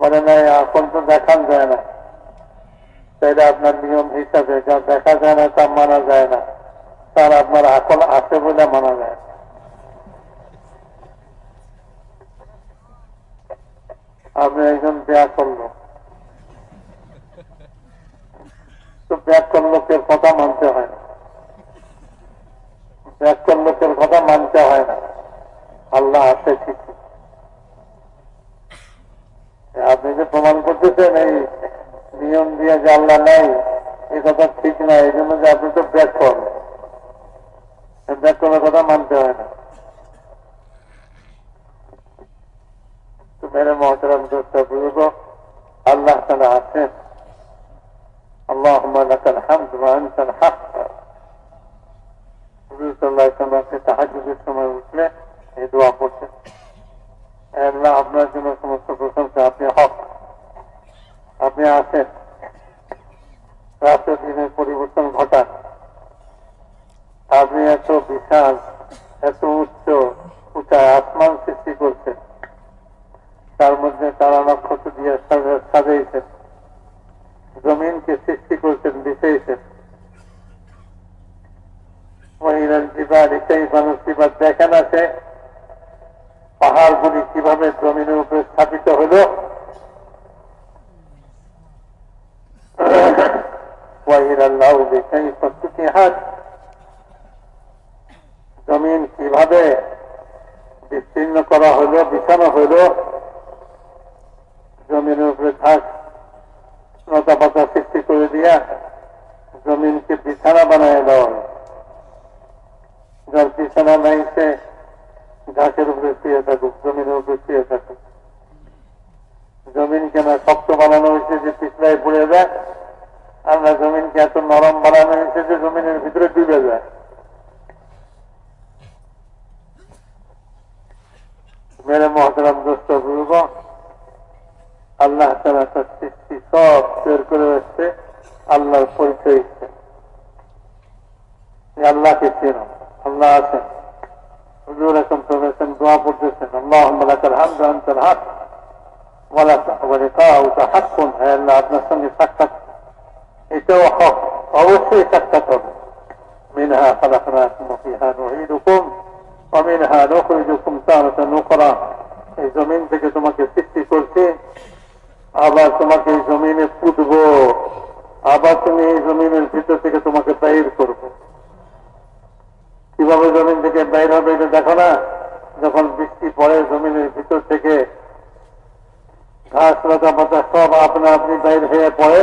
A: বলে, না আকল তো দেখান যায় না। তাইলে আপনার নিয়ম হিসাবে যা দেখা যায় না, তা মানা যায় না। তার আপনার আকল আছে বলে মানা যায় না। আপনি একজন ব্যাকল লোক তো ব্যাকল লোকের কথা মানতে হয় না। ব্যাকল লোকের কথা মানতে হয় না। আল্লাহ আছে ঠিক আপনি যে প্রমাণ করতেছেন এই নিয়ম দিয়ে যে আল্লাহ নেই, এ কথা ঠিক না, এই জন্য যে আপনি তো ব্যাক করেন ব্যাক করার কথা মানতে হয় না। মেরে মহতরাম দোস্ত বুজুর্গ আল্লাহ তালা আছেন اللهم لك الحمد وانت الحق হুজুর সাল্লাহ ইসলামকে তাহাজুদের সময় উঠলে এই দোয়া পড়ছেন আল্লাহ আপনার জন্য সমস্ত প্রশংসা আপনি হক আপনি আছেন রাষ্ট্র দিনের পরিবর্তন ঘটান আপনি এত বিশাল এত উচ্চ উঁচায় আসমান সৃষ্টি করছেন তার মধ্যে তারা নক্ষত্র দিয়ে সাজা- সাজাইছেন। জমিনকে সৃষ্টি করছেন বিষয়েছেন মহিলার জীবান সাক্ষাৎ এটাও হক অবশ্যই সাক্ষাৎ হবে মিনহা খালাকনাকুম ওয়া ফিহা নুঈদুকুম ওয়া মিনহা নুখরিজুকুম তারাতান উখরা এই জমিন থেকে তোমাকে সৃষ্টি করছে আবার তোমাকে এই জমিনে পুঁতবো আবার তুমি এই জমিনের ভিতর থেকে তোমাকে বাইর করব কীভাবে জমিন থেকে বাইর হবে এটা দেখো না যখন বৃষ্টি পড়ে জমিনের ভিতর থেকে ঘাস লতা পাতা সব আপনা আপনি বাইর হয়ে পড়ে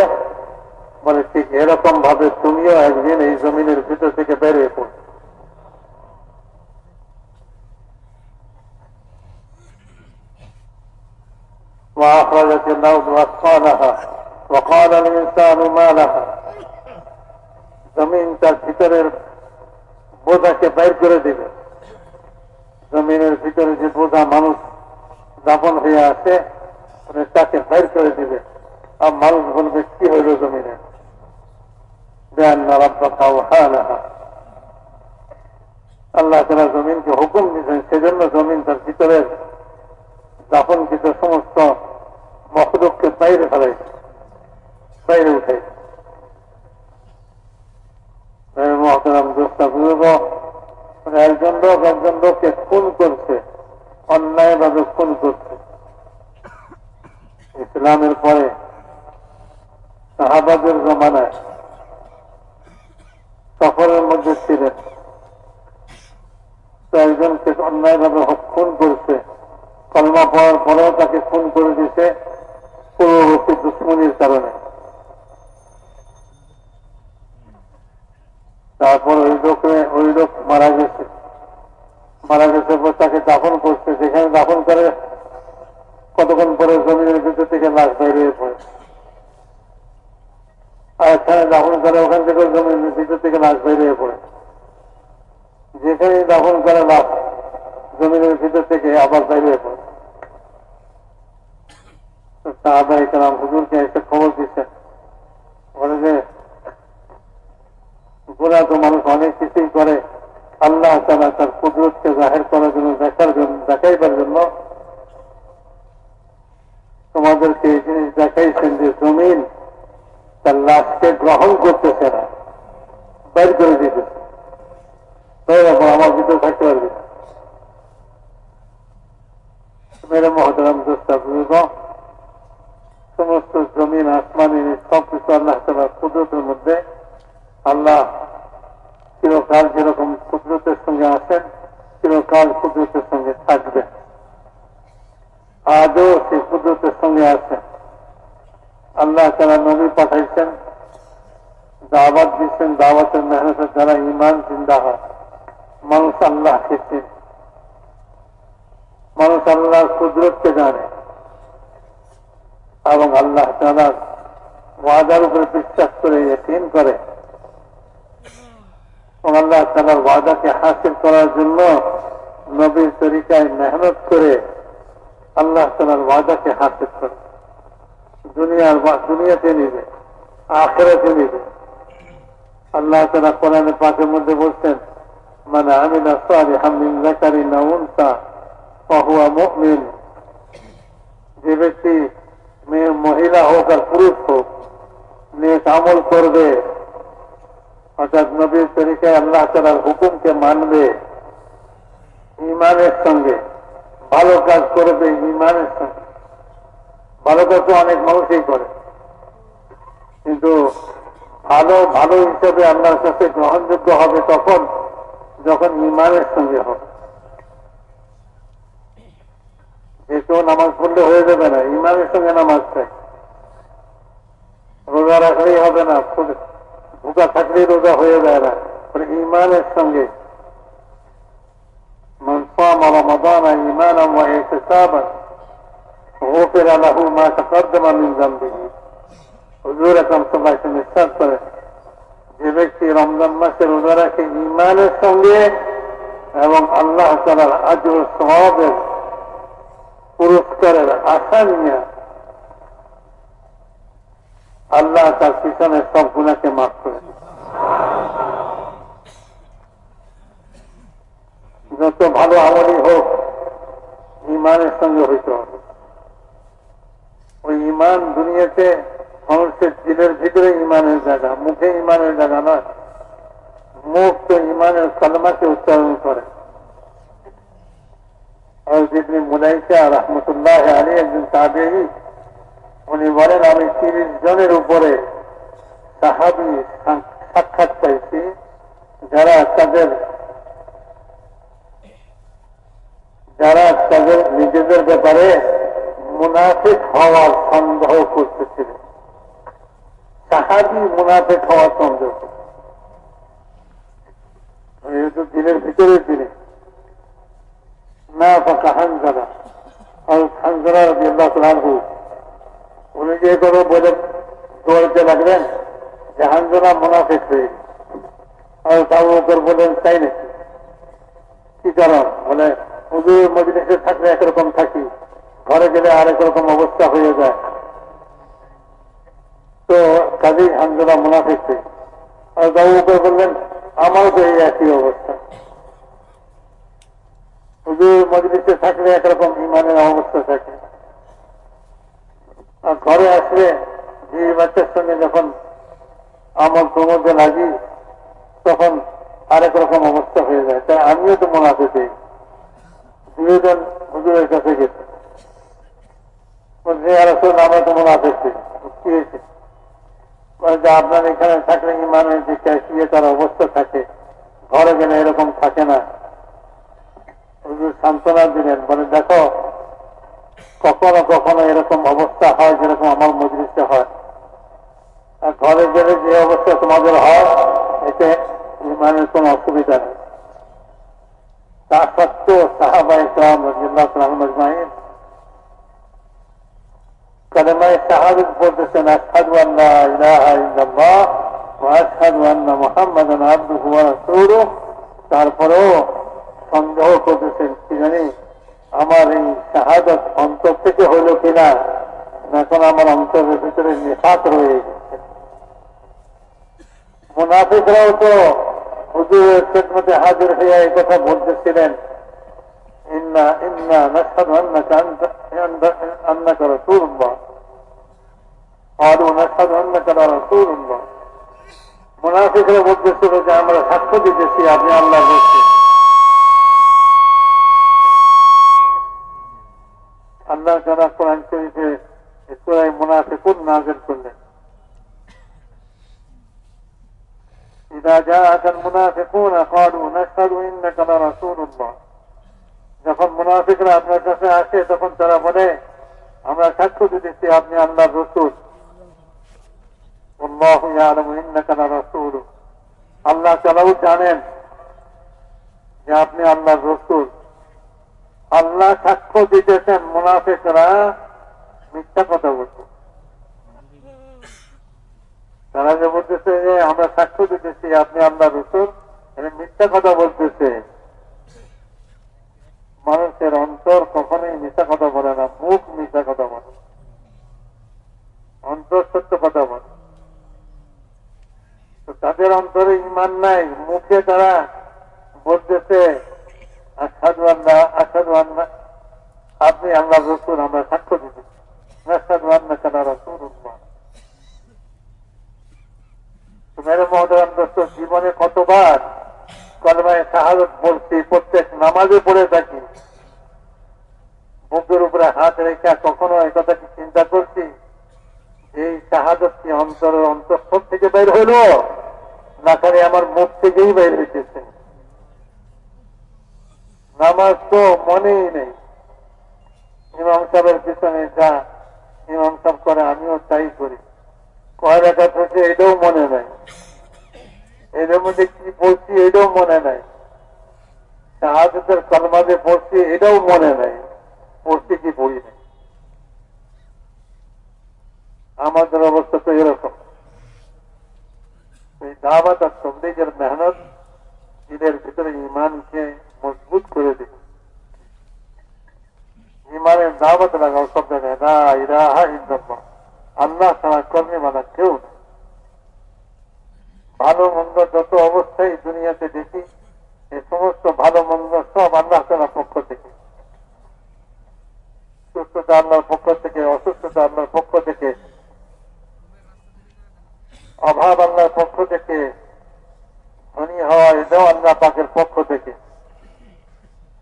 A: বলে ঠিক এরকম ভাবে তুমিও একদিন এই জমিনের ভিতর থেকে বের হয়ে পড়বে وأخرجت الأرض أثقالها وقال الإنسان ما لها জমিন তার ভিতরের বোঝাকে বাইর করে দিবে জমিনের ভিতরে যে বোঝা মানুষ দাপন হয়ে আছে তাকে বের করে দিবে। আর মানুষ বলবে, কি হইল জমিনে? আল্লাহ তারা জমিনকে হুকুম দিয়েছেন, সেজন্য জমিন তার ভিতরের দাফনকৃত সমস্ত মহদককে বাইরে ফেলাইছে, বাইরে উঠাই মহতরাম দোস্তা বুঝব একজন লোক একজন লোককে খুন করছে, অন্যায় ভাবে খুন করছে। ইসলামের পরে সাহাবাদের জমানায় সফরের মধ্যে ছিলেন। একজনকে অন্যায়ভাবে খুন করছে, কলমা পড়ার পরেও তাকে খুন করে দিছে পূর্ববর্তী দুশ্মনির কারণে। তারপর ওই লোকে, ওই লোক মারা গেছে। মারা গেছে পর তাকে দাফন করছে। সেখানে দাফন করে কতক্ষণ পরে জমিনের ভিতর থেকে লাশ বাইরে পড়ে। আর এখানে দাফন করে, ওখান থেকে জমিনের ভিতর থেকে লাশ বাইরে পড়ে। যেখানে দাফন করে লাশ, জমিনের ভিতর থেকে আবার বাইরে পড়ে। সাহাবা ইকরাম হুজুরকে একটা খবর দিচ্ছেন। বলে যে গোড়া তো মানুষ অনেক কিছুই করে। আল্লাহ তারা তার কুদরতকে জাহের করার জন্য, দেখার জন্য, দেখাইবার জন্য তোমাদেরকে এই জিনিস দেখাইছেন যে জমিন তার লাশকে গ্রহণ করতেছে না বের করে দিতেছে। আমার ভিতরে থাকতে পারবি মেরে মহতরাম দোস্তা বুঝব সমস্ত জমিন, আসমানি সব কিছু আল্লাহ তালা কুদরতের মধ্যে আল্লাহ চিরকাল যেরকম কুদরতের সঙ্গে আসেন চিরকাল কুদরতের সঙ্গে থাকবেন। আজও সেই কুদরতের সঙ্গে আছেন। আল্লাহ তারা নবী পাঠাইছেন, দাওয়াত দিচ্ছেন দাওয়াতের মেহনতের দ্বারা ইমান জিন্দা হয়, মানুষ আল্লাহ খেয়েছেন মানুষ আল্লাহর কুদরতকে জানে এবং আল্লাহ তালার ওয়াদার উপরে বিশ্বাস করে, ইয়কিন করে। আল্লাহ তালার ওয়াদাকে হাসিল করার জন্য নবীর তরিকায় মেহনত করে আল্লাহ তালার ওয়াদাকে হাসিল করে দুনিয়ার দুনিয়াতে নিবে, আখেরাতে নিবে। আল্লাহ তালা কোরআনে পাকের মধ্যে বলছেন মানে আমি না সারি হামিন না উনসা পাহুয়া মুমিন। যে ব্যক্তি মেয়ে মহিলা হোক আর পুরুষ হোক, নেক আমল করবে অর্থাৎ নবীর তরিকায় আল্লাহ তালার হুকুমকে মানবে ইমানের সঙ্গে, ভালো কাজ করবে ইমানের সঙ্গে। ভালো কাজ তো অনেক মানুষই করে। কিন্তু ভালো ভালো হিসেবে আল্লাহর কাছে গ্রহণযোগ্য হবে তখন, যখন ইমানের সঙ্গে হবে। যে কেউ নামাজ পড়লে হয়ে যাবে না ইমানের সঙ্গে নামাজ চাই। রোজা রাখলেই হবে না ভুকা থাকলেই রোজা হয়ে যায় না ইমানের সঙ্গে من صام رمضان ايمانا واحتسابا غفر له ما تقدم من ذنبه হুজুর আকরাম সাল্লাল্লাহু আলাইহি নিঃশ্বাস করে যে ব্যক্তি রমজান মাসে রোজা রাখে ইমানের সঙ্গে এবং আল্লাহ তালার আজর সবের পুরস্কারের আশা নিয়ে আল্লাহ তার পিছনে সব গুণাকে মাফ করে যত ভালো আমলই হোক ইমানের সঙ্গে হইতে হবে। ওই ইমান দুনিয়াতে মানুষের দিলের ভিতরে ইমানের জায়গা, মুখে ইমানের জায়গা নয়। মুখ তো ইমানের কলমাকে উচ্চারণ করে। আর যিনি মুলাইকা রহমতুল্লাহ আলী একজন তাবেই উনি বলেন, আমি তিরিশ জনের উপরে সাহাবি সাক্ষাৎ পাইছি, যারা তাদের যারা তাদের নিজেদের ব্যাপারে মুনাফিক হওয়ার সন্দেহ করতেছিলেন। সাহাবি মুনাফিক হওয়ার সন্দেহ যেহেতু দিনের ভিতরে তিনি। না, ফাঁকা হানজারা আর হানজারা লালহু উনি যে বলে দৌড়তে লাগলেন যে হানজারা মুনাফিক হয়ে আর তাও বলেন, তাই নাকি? কি কারণ? মানে হুজুর মজলিসে থাকলে একরকম থাকি, ঘরে গেলে আরেক রকম অবস্থা হয়ে যায়। তো কাজেই হামদুল্লাহ মুনাফিক থেকে আর তাও বললেন, আমারও তো এই একই অবস্থা। হুজুর মজলিসে থাকলে একরকম ইমানের অবস্থা থাকে। ঘরে আসলে যে বাচ্চার সঙ্গে যখন আমল প্রমোদে লাগি, তখন আরেক রকম অবস্থা হয়ে যায়। তাই আমিও তো মনাতে চাই দুজন হুজুরের কাছে গেছে। আমরা তো মনে কি হয়েছে? আপনার এখানে থাকলে ইমানের যে ক্যাশিয়ে তার অবস্থা থাকে। ঘরে গেলে এরকম থাকে না। হুজুর সান্ত্বনা দিলেন। বলে, দেখো কখনো কখনো এরকম অবস্থা হয় যেরকম আমার মজলিসে হয়। আর ঘরে গেলে যে অবস্থা তোমাদের হয়, এতে ইমানের কোন অসুবিধা নেই। তা সত্ত্বেও সাহাবা ইসলাম তারপরেও সন্দেহ করতেছেন, কি জানি আমার এই শাহাদত অন্তর থেকে হইল কিনা না এখন আমার অন্তরের ভিতরে নিফাত রয়ে গেছে মুনাফিকরাও তো হুজুরের খেদমতে হাজির হইয়া এই কথা বলতেছিলেন ইন্না ইন্না নাশহাদু আন্নাকা আনতা আন্নাকা রাসূলুল্লাহ قالوا نشهد انك لرسول الله মুনাফিকরা বলতেছিল যে আমরা সাক্ষ্য দিতেছি আপনি আল্লাহ বলছেন মুনাফিকুন নাজেল করলেন إذا جاءك المنافقون قالوا نشهد إنك لرسول الله যখন মুনাফিকরা আপনার কাছে আসে তখন তারা বলে আমরা সাক্ষ্য দিতেছি আপনি আল্লাহর রসুল والله يعلم انك لرسول আল্লাহ তারাও জানেন যে আপনি আল্লাহর রসুল আল্লাহ সাক্ষ্য দিতেছেন মুনাফিকরা মিথ্যা কথা বলছে তারা যে বলতেছে যে, আমরা সাক্ষ্য দিতেছি, আপনি আল্লাহ রসুল। এটা মিথ্যা কথা বলতেছে। মানুষের অন্তর কখনোই মিথ্যা কথা বলে না, মুখ মিথ্যা কথা বলে। অন্তর সত্য কথা বলে। তাদের অন্তরে ইমান নাই, মুখে তারা বলতেছে আসাদু আল্লাহ আসাদু আল্লাহ আপনি আল্লাহ রসুল, আমরা সাক্ষ্য দিতেছি। আসাদু আল্লাহ কানা রসুল মেরে মহোদয়ান দোস্ত জীবনে কতবার কলমায় শাহাদত বলছি, প্রত্যেক নামাজে পড়ে থাকি। বুকের উপরে হাত রেখা কখনো এই কথা কি চিন্তা করছি? এই শাহাদত কি অন্তরের অন্তঃস্থল থেকে বের হইল না খালি আমার মুখ থেকেই বের হইতেছে? নামাজ তো মনেই নেই। ইমাম সাহেবের পিছনে যা ইমাম সাহেব করে, আমিও তাই করি। কয় রাখা এটাও মনে নাই। এদের মধ্যে কি বলছি এটাও মনে নাই। পড়ছি এটাও মনে নাই। পড়ছি কি পড়ি নাই। আমাদের অবস্থা তো এরকম। এই দাওয়াত আর তবলিগের মেহনত এদের ভিতরে ইমানকে মজবুত করে দিবে। ইমানের দাওয়াত লাগাও সব জায়গায় না ইরাহা ইল্লাল্লাহ। আল্লাহ ছাড়া কর্মে মানা কেউ না ভালো, মন্দ যত অবস্থায় দুনিয়াতে দেখি এই সমস্ত ভালো, মন্দ সব আল্লাহ তালার পক্ষ থেকে। সুস্থতা আল্লাহর পক্ষ থেকে, অসুস্থতা আল্লাহর পক্ষ থেকে, অভাব আল্লাহর পক্ষ থেকে, ধনী হওয়া এটাও আল্লাহ পাকের পক্ষ থেকে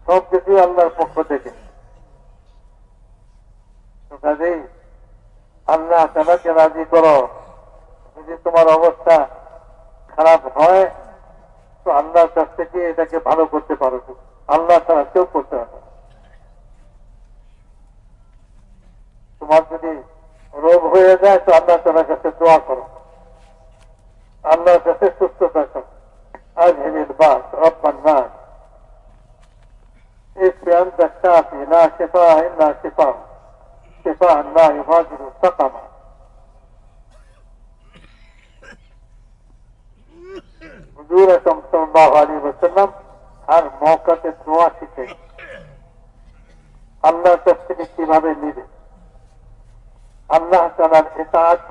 A: সব কিছু আল্লাহর পক্ষ থেকে। কাজেই আল্লাহ তালাকে রাজি করো। যদি তোমার অবস্থা খারাপ হয়, তো আল্লাহর কাছ থেকে এটাকে ভালো করতে পারো। আল্লাহ তারা কেউ করতে পারে তোমার যদি রোগ হয়ে যায়, তো আল্লাহ তালার কাছে দোয়া করো। আল্লাহর কাছে সুস্থ থাকো আজ হেনের বাস রপ্পান এই প্রাণ দেখা না শেফা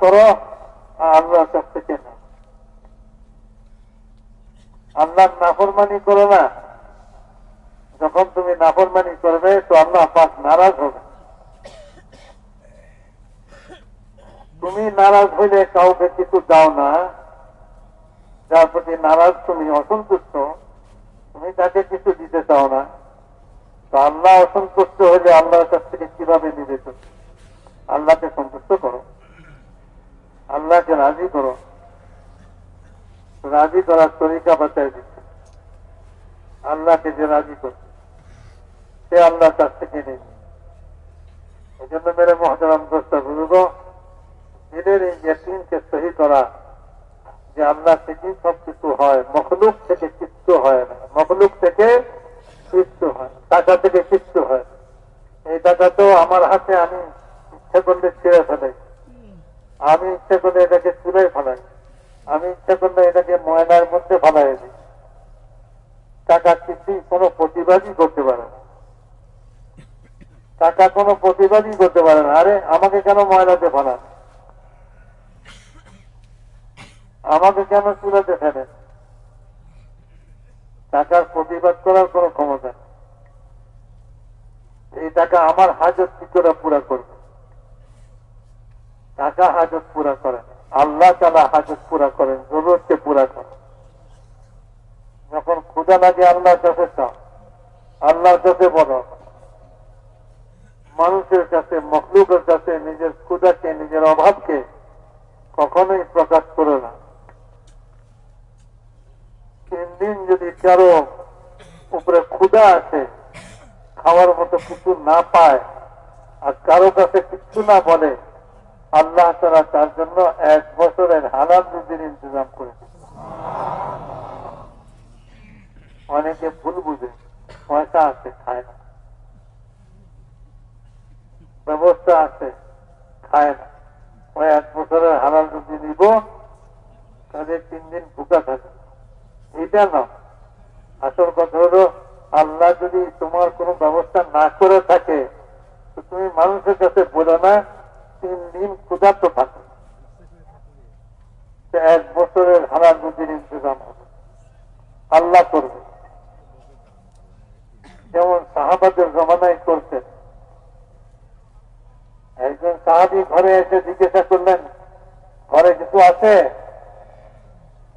A: করো আল্লাহর কাছ থেকে না আল্লাহর নাফরমানি করো না। যখন তুমি নাফরমানি করবে, তো আল্লাহ পাক নারাজ হবে। তুমি নারাজ হইলে কাউকে কিছু দাও না। যার প্রতি নারাজ তুমি অসন্তুষ্ট, তুমি তাকে কিছু দিতে চাও না। তো আল্লাহ অসন্তুষ্ট হলে আল্লাহর কাছ থেকে কীভাবে নিবে আল্লাহকে সন্তুষ্ট করো। আল্লাহকে রাজি করো। রাজি করার তরিকা বাঁচাই দিচ্ছে। আল্লাহকে যে রাজি করছে, সে আল্লাহর কাছ থেকে নেই। এই জন্য মেরে মহাজারাম দোস্তা বুঝব দিলের এই ইয়াকিনকে সহি করা, যে আল্লাহ থেকেই সব কিছু হয়, মখলুক থেকে চিত্ত হয় না। মখলুক থেকে চিত্ত হয় টাকা থেকে চিত্ত হয় এই টাকা তো আমার হাতে আমি ইচ্ছা করলে ছেড়ে ফেলাই আমি ইচ্ছা করলে এটাকে চুলাই ফেলাই। আমি ইচ্ছা করলে এটাকে ময়নার মধ্যে ফেলাই দিই। টাকা কিছুই কোনো প্রতিবাদই করতে পারে না। টাকা কোনো প্রতিবাদই করতে পারে না। আরে, আমাকে কেন ময়নাতে ফেলান আমাকে কেন চুলাতে ফেলেন টাকার প্রতিবাদ করার কোন ক্ষমতা এই টাকা আমার হাজত কি করে পুরা করবে? টাকা হাজত পুরা করেন। আল্লাহ তালা হাজত পুরা করেন, জরুরতকে পুরা করেন। যখন ক্ষুদা লাগে, আল্লাহর কাছে চাও। আল্লাহর কাছে বলো। মানুষের কাছে, মখলুকের কাছে, নিজের ক্ষুদাকে নিজের অভাবকে কখনোই প্রকাশ করে না। তিন দিন যদি কারও উপরে ক্ষুদা আছে খাওয়ার মতো কিছু না পায়, আর কারও কাছে কিছু না বলে আল্লাহ তারা তার জন্য এক বছরের হালাল রুজির ইন্তজাম করে অনেকে ভুল বুঝে, পয়সা আছে, খায় না। ব্যবস্থা আছে, খায় না। ওই এক বছরের হালাল রুজি নিব, তাদের তিন দিন ভুকা থাকে। এটা না। আসল কথা হলো, আল্লাহ যদি তোমার কোনো ব্যবস্থা না করে থাকে, তো তুমি মানুষের কাছে বলো না তিন দিন ক্ষুধার্ত থাকে। এক বছরের হালাল রুজির ইন্তজাম হবে। আল্লাহ করবে। যেমন সাহাবাদের জমানায় করতেন। একজন সাহাবি ঘরে এসে জিজ্ঞাসা করলেন, ঘরে কিছু আছে?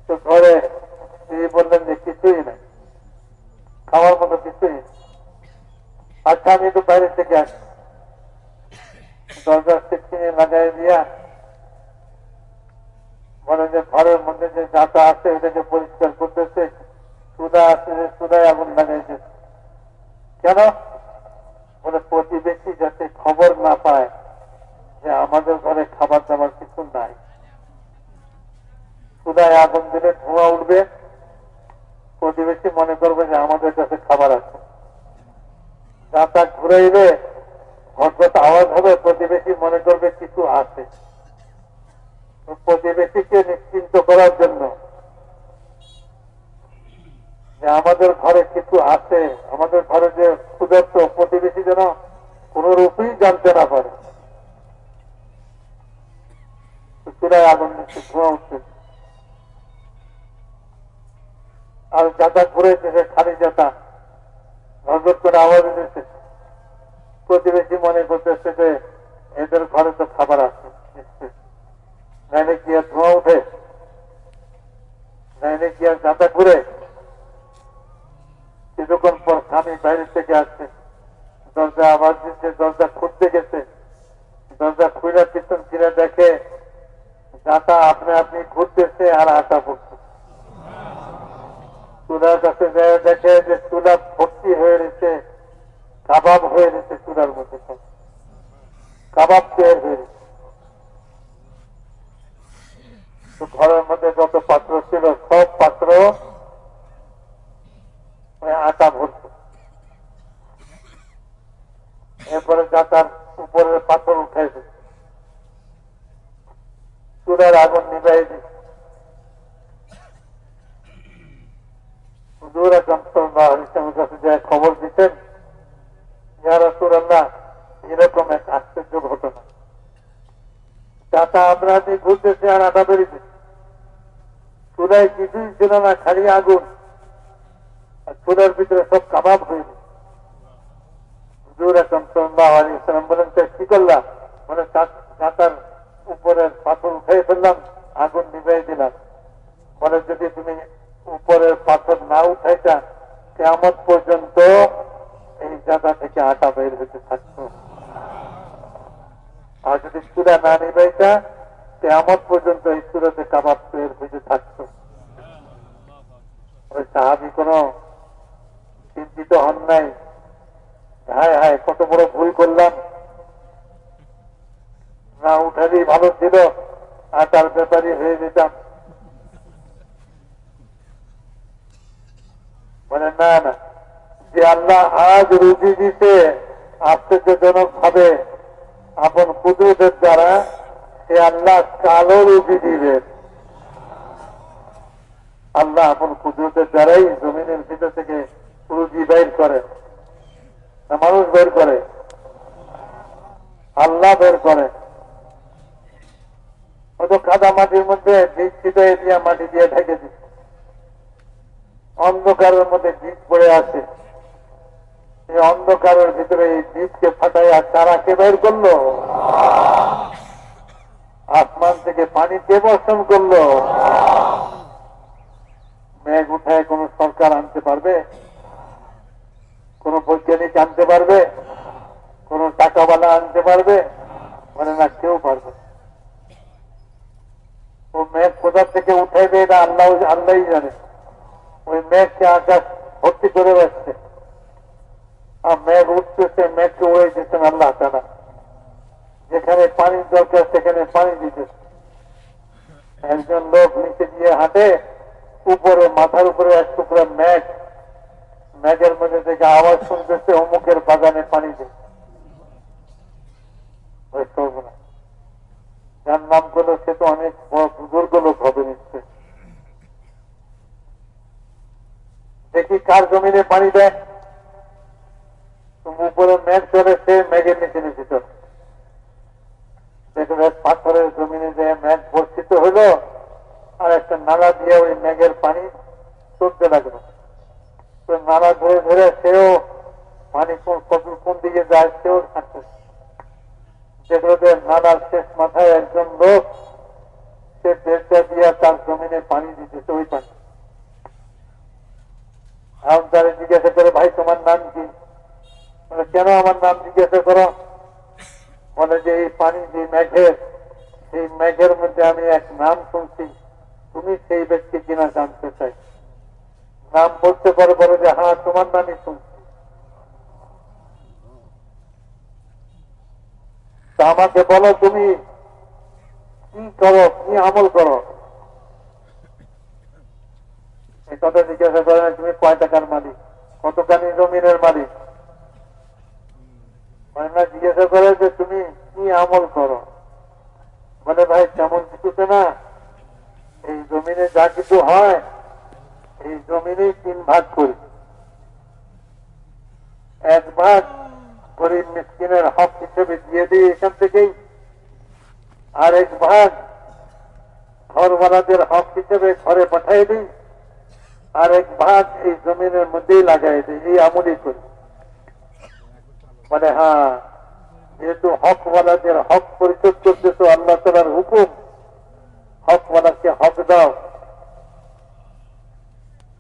A: তো ঘরে তিনি বললেন যে, কিছুই নাই। খাওয়ার মতো কিছুই আচ্ছা আমি তো বাইরে থেকে আসি। দরজার সিটকিনে লাগাই দিয়া বলে যে ঘরের মধ্যে যে যাতা আছে এটাকে পরিষ্কার করতেছে সুদা আছে সুদায় আগুন লাগাইছে। কেন? বলে প্রতিবেশী যাতে খবর না পায় যে আমাদের ঘরে খাবার দাবার কিছু নাই। সুদায় আগুন দিলে ধোঁয়া উঠবে। প্রতিবেশী মনে করবে যে আমাদের কাছে খাবার আছে। যাতা ঘুরাইবে ঘটঘট আওয়াজ হবে, প্রতিবেশী মনে করবে কিছু আছে। প্রতিবেশীকে নিশ্চিন্ত করার জন্য আমাদের ঘরে কিছু আছে, আমাদের ঘরে যে ক্ষুদত্ত প্রতিবেশী যেন কোন রূপেই জানতে না পারে। আগুন উঠছে। আর যাতা ঘুরেছে সে খালি যাতা। ঘর করে আওয়াজ দিচ্ছে প্রতিবেশী মনে করতেছে যে এদের ঘরে তো খাবার আছে। নাইলে কি আর ধোঁয়া উঠে নাইলে কি আর যাতা ঘুরে? কিছুক্ষণ পর স্বামী বাইরে থেকে আসছে। দরজা আবার দিচ্ছে, দরজা খুঁজতে গেছে। দরজা খুলে পিছন ফিরে দেখে যাতা আপনি আপনি ঘুরতেছে আর আটা পড়ছে চুলার কাছে দেখে যে চুলা ভর্তি হয়ে রয়েছে। কাবাব হয়ে রয়েছে চুলার মধ্যে কাবাব তৈরি হয়ে রয়েছে ঘরের মধ্যে যত পাত্র ছিল, সব পাত্র আটা ভরত এরপরে যাতার উপরের পাথর উঠাইছে চুলার আগুন নিবাই দিচ্ছে হুজুর যায় খবর দিতেন এরকম এক পাথর উঠাই ফেললাম, আগুন নিভাই দিলাম। বলে, যদি তুমি উপরের পাথর না উঠাইতা কেমন পর্যন্ত এই জায়গা থেকে আটা বের হতে থাকতো আর যদি চূড়া না নিবাইতা কেমন পর্যন্ত এই চূড়াতে কাবাব বের হতে থাকতো সাহাবি কোন চিন্তিত হন নাই। হায় হায়, কত বড় ভুল করলাম। না উঠালেই ভালো ছিল আর তার ব্যাপারই হয়ে যেতাম। বলে, না না। যে আল্লাহ আজ রুজি দিতে আশ্চর্যজনক ভাবে আপন কুদরতের দ্বারা সে আল্লাহ কালো রুজি দিবেন আল্লাহ আপন কুদরতের দ্বারাই জমিনের ভিতর থেকে রুজি বের করেন মানুষ বের করে, আল্লাহ বের করে। হয়তো কাদা মাটির মধ্যে ছিটাই দিয়ে মাটি দিয়ে ঢেকে দিচ্ছে। অন্ধকারের মধ্যে বীজ পড়ে আছে। এই অন্ধকারের ভিতরে এই বীজকে ফাটাইয়া চারাকে বের করল। আসমান থেকে পানি কে বর্ষণ করল। মেঘ উঠায় কোন সরকার আনতে পারবে? কোন বৈজ্ঞানিক আনতে পারবে? কোন টাকাওয়ালা আনতে পারবে? মানে না, কেউ পারবে ও মেঘ কোথা থেকে উঠে দেয় এটা আল্লাহ আল্লাহই জানে। ওই মেঘকে আকাশ ভর্তি করে আর মেঘ উঠতেছে মেঘকে উড়ে দিচ্ছেন আল্লাহ তারা যেখানে পানির দরকার, সেখানে পানি দিতেছে একজন লোক নিচে দিয়ে হাঁটে, উপরে, মাথার উপরে এক টুকরা মেঘ। মেঘের মধ্যে থেকে আওয়াজ শুনতেছে, অমুকের বাগানে পানি দেয় যার নাম করল, সে তো অনেক বুজুর্গ লোক হবে নিশ্চয় দেখি কার জমিনে পানি দেয়। উপরে মেঘ চলে, সে মেঘের নিচে নিচে পাথরের জমিনে যে মেঘ বর্ষিত হলো আর একটা নালা দিয়ে ওই মেঘের পানি চলতে লাগল। নালা ধরে ধরে সেও পানি কোন দিকে যায়, সেও থাকতে নালার শেষ মাথায় একজন লোক, সে দেড়টা দিয়ে তার জমিনে পানি দিতেছে ওই পানি। এখন জিজ্ঞাসা করে ভাই, তোমার নাম কি? বলে, কেন আমার নাম জিজ্ঞাসা করো? বলে যে এই পানি যে মেঘের সেই মেঘের মধ্যে আমি এক নাম শুনছি। তুমি সেই ব্যক্তি কিনা জানতে চাই। নাম বলতে পারো বলে যে হ্যাঁ তোমার নামই শুনছি। আমাকে বলো তুমি কি করো কি আমল করো? এই কথা জিজ্ঞাসা করে তুমি কয় টাকার মালিক? কতখানি জমিনের মালিক? মানে জিজ্ঞাসা করে যে, তুমি কি আমল করো? বলে, ভাই, তেমন কিছুতে না, এই জমিনে যা কিছু হয়, এই জমিনেই তিন ভাগ করি। এক ভাগ গরিব মিসকিনের হক হিসেবে দিয়ে দিই এখান থেকেই, আর এক ভাগ ঘরওয়ালাদের হক হিসেবে ঘরে পাঠাই দিই, আর এক ভাগ এই জমিনের মধ্যেই লাগাই দিই, এই আমলই করি। মানে হ্যাঁ যেহেতু হকওয়ালাদের হক পরিশোধ করতেছো আল্লাহ তালার হুকুম হকওয়ালাকে হক দাও।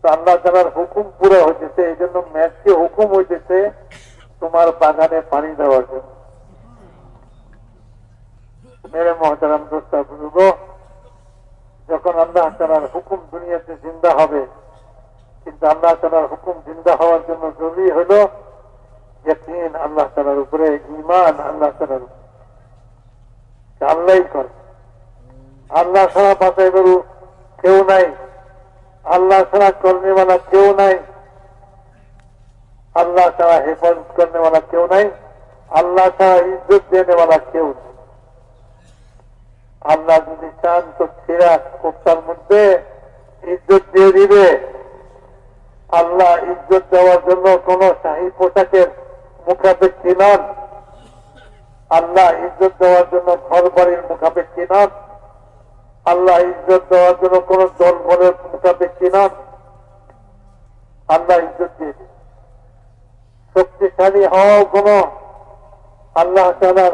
A: আল্লাহ তালার হুকুম পুরো হইতেছে এই জন্য ম্যাচকে হুকুম হইতেছে তোমার বাগানে পানি দেওয়ার জন্য। মেরে মহতারাম দোস্তা বুঝব যখন আল্লাহ তালার হুকুম দুনিয়াতে জিন্দা হবে, কিন্তু আল্লাহ তালার হুকুম জিন্দা হওয়ার জন্য জরুরি হলো যকিন আল্লাহ তালার উপরে ইমান আল্লাহ তালার উপরে আল্লাহ করে। আল্লাহ ছাড়া বাঁচাই বেরু কেউ নাই। আল্লাহ ছাড়া কর্মীওয়ালা কেউ নাই। আল্লাহ ছাড়া হেফাজত করনেওয়ালা কেউ নাই। আল্লাহ ছাড়া ইজ্জত দেনেওয়ালা কেউ নেই। আল্লাহ যদি চান তো সিরাজ কোপ্তার মধ্যে ইজ্জত দিয়ে দিবে। আল্লাহ ইজ্জত দেওয়ার জন্য কোন শাহী পোশাকের মুখাপেক্ষী নন। আল্লাহ ইজ্জত দেওয়ার জন্য ঘর বাড়ির মুখাপেক্ষী নন। আল্লাহ ইজ্জত দেওয়ার জন্য কোন দল বলের মুখাপেক্ষী নন। আল্লাহ ইজ্জত দিয়ে। শক্তিশালী হওয়াও কোন আল্লাহ তালার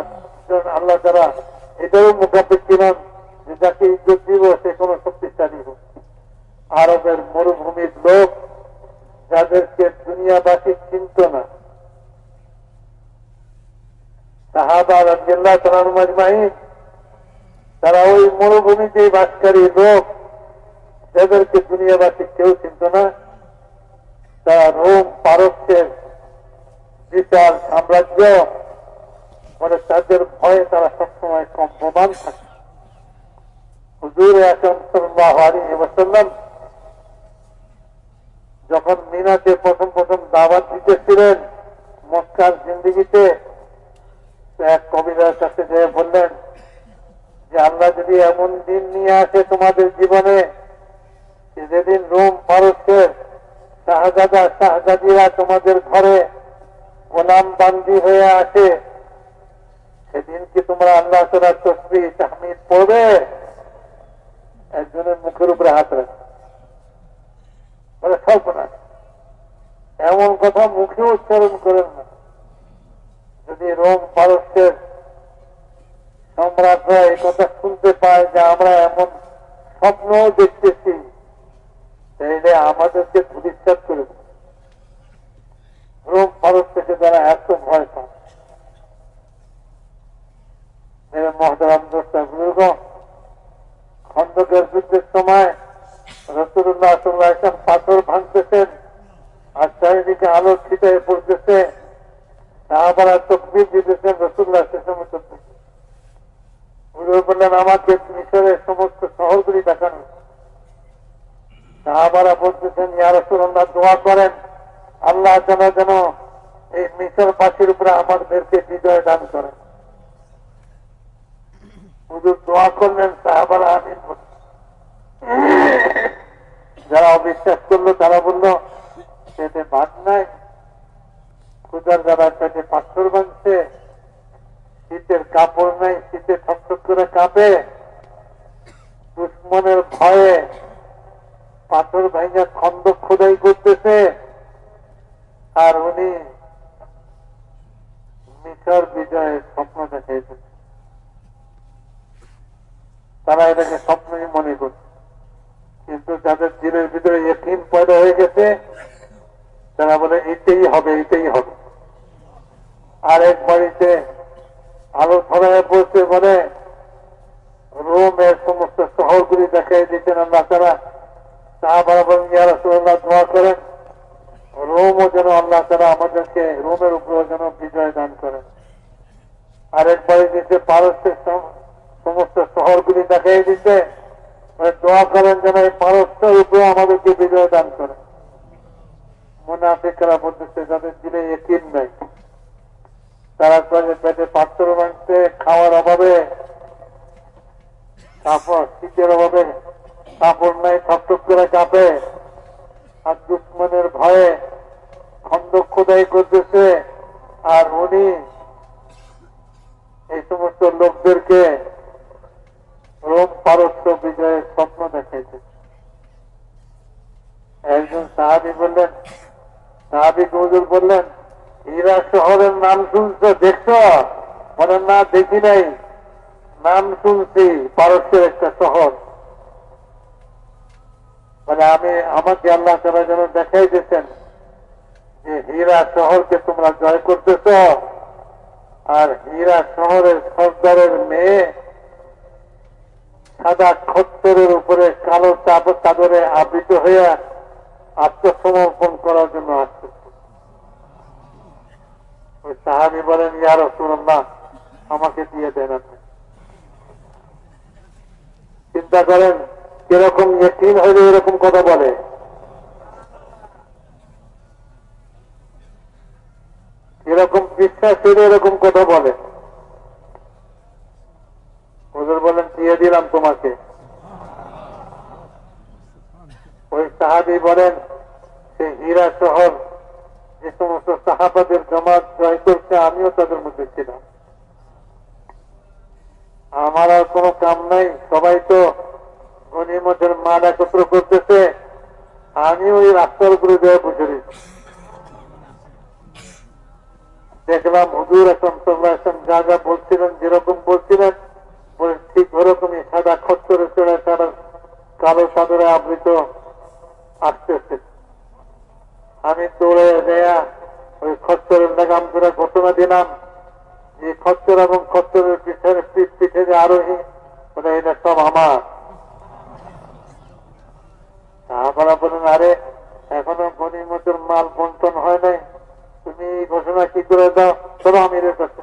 A: আল্লাহ তারা এটাও মুখাপেক্ষী নন যে যাকে ইজ্জত দিব, সে কোন শক্তিশালী হোক। আরবের মরুভূমির লোক যাদেরকে দুনিয়াবাসী চিনত না। তারা ওই মরুভূমিতে বাসকারী লোক, যাদেরকে দুনিয়াবাসী কেউ চিনত না, তারা রোম পারস্যের বিশাল সাম্রাজ্য মানে তাদের ভয়ে তারা সবসময় কম্পমান থাকে। হুজুর আকরম সাল্লাহ আলী ওয়াসাল্লাম যখন মিনাতে প্রথম প্রথম দাওয়াত দিতেছিলেন, মক্কার জিন্দিগিতে এক কবিরার কাছে যেয়ে বললেন যে, আল্লাহ যদি এমন দিন নিয়ে আসে তোমাদের জীবনে যেদিন রোম পারস্যের শাহজাদা শাহজাদিরা তোমাদের ঘরে গোলাম বান্দি হয়ে আসে, সেদিন কি তোমরা আল্লাহ তালার তসবি, তাহমিদ পড়বে? একজনের মুখের উপরে হাত রাখে। বলে, সর্বনাশ। এমন কথা মুখে উচ্চারণ করেন না। যদি রোম পারস্যের সম্রাটরা এই কথা শুনতে পায় যে আমরা এমন স্বপ্ন দেখতেছি, তাইলে আমাদেরকে ধুলিচ্ছাদ করে। রোম ভারত থেকে যারা এত ভয় পায় মহতারাম দোস্তা খন্দকের যুদ্ধের সময় রসুল্লাহ সাল্লাহ পাথর ভাঙতেছেন আর চারিদিকে আলো ছিটায় পড়তেছে সাহাবারা তকবির দিতেছেন রসুল্লাহ সে সময় তকবির বললেন, আমাকে মিশরের সমস্ত শহরগুলি দেখানো। সাহাবারা বলতেছেন, ইয়া রসুল্লাহ দোয়া করেন। আল্লাহ যেন যেন এই মিশর পাখির উপরে আমাদেরকে বিজয় দান করেন। হুজুর দোয়া করলেন, সাহাবারা আমিন। যারা অবিশ্বাস করল, তারা বলল পেটে ভাত নাই। খুদার যারা পেটে পাথর বাঁধছে। শীতের কাপড় নাই, শীতে ঠকঠক করে কাঁপে। দুশ্মনের ভয়ে পাথর ভেঙে খন্দ খোদাই করতেছে। আর উনি মিশর বিজয়ের স্বপ্ন দেখাইছেন। তারা এটাকে স্বপ্নই মনে করছে। কিন্তু যাদের দিনের ভিতরে একিন পয়দা হয়ে গেছে, তারা বলে, এটাই হবে এটাই হবে। আর এক বাড়িতে আলো ছড়ায় পড়ছে বলে রোমের সমস্ত শহরগুলি দেখাই দিচ্ছেন আল্লাহ তারা সাহাবারা বলেন ইয়া রাসূলুল্লাহ দোয়া করেন, রোমও যেন আল্লাহ তারা আমাদেরকে রোমের উপরেও যেন বিজয় দান করেন। আরেক বাড়ি দিচ্ছে পারস্যের সম- সমস্ত শহরগুলি দেখাই দিচ্ছে দোয়া করেন যেন এই পারস্যের উপরে আমাদেরকে বিজয় দান করেন। মুনাফিকরা বলতেছে, যাদের দিলে একিন নাই। তারা পেটে পাথর ভাঙছে খাওয়ার অভাবে কাপড় শীতের অভাবে কাপড় নাই ঠকঠক করে কাঁপে, আর দুশ্মনের ভয়ে খন্দ খোদাই করতেছে। আর উনি এই সমস্ত লোকদেরকে রোম পারস্য বিজয়ের স্বপ্ন দেখাইছে। একজন সাহাবি বললেন সাহাবি হুজুর বললেন হীরা শহরের নাম শুনছো, দেখছ? বলেন না, দেখি নাই। নাম শুনছি, পারস্যের একটা শহর। মানে আমি, আমাকে আল্লাহ তারা যেন দেখাই দিয়েছেন যে হীরা শহরকে তোমরা জয় করতেছ। আর হীরা শহরের সর্দারের মেয়ে সাদা খত্তরের উপরে কালো চাদরে আবৃত হইয়া আত্মসমর্পণ করার জন্য আসছে। ওই সাহাবি বলেন ইয়ার রসুল্লাহ আমাকে দিয়ে দেন চিন্তা করেন, কীরকম ইয়কিন হইলে এরকম কথা বলে। কীরকম বিশ্বাস হইলে এরকম কথা বলে। ওদের বলেন, দিয়ে দিলাম তোমাকে। ওই সাহাবি বলেন, সে হীরা শহর যে সমস্ত সাহাবাদের জমাত জয় করছে, আমিও তাদের মধ্যে ছিলাম। আমার আর কোনো কাম নাই, সবাই তো গণিমতের মাল একত্র করতেছে, আমি ওই রাস্তার উপরে দেওয়া বুঝে দেখলাম হুজুর এখন তোমরা এখন যা যা বলছিলেন, যেরকম বলছিলেন, বলে ঠিক ওরকমই সাদা খচ্চরে চড়ে তারা কালো সাদরে আবৃত আসতেছে। আমি দৌড়ে দেয়া ওই খচ্চরের ধরে ঘটনা দিলাম। যে খচ্চর এবং খচ্চরের পিছনে পিঠ যে আরোহী বলে এটা সব আমার। তারপরে বলেন আরে, এখনও গণিমতের মাল বন্টন হয় নাই। তুমি এই ঘোষণা কি করে দাও? চলো আমিরের কাছে।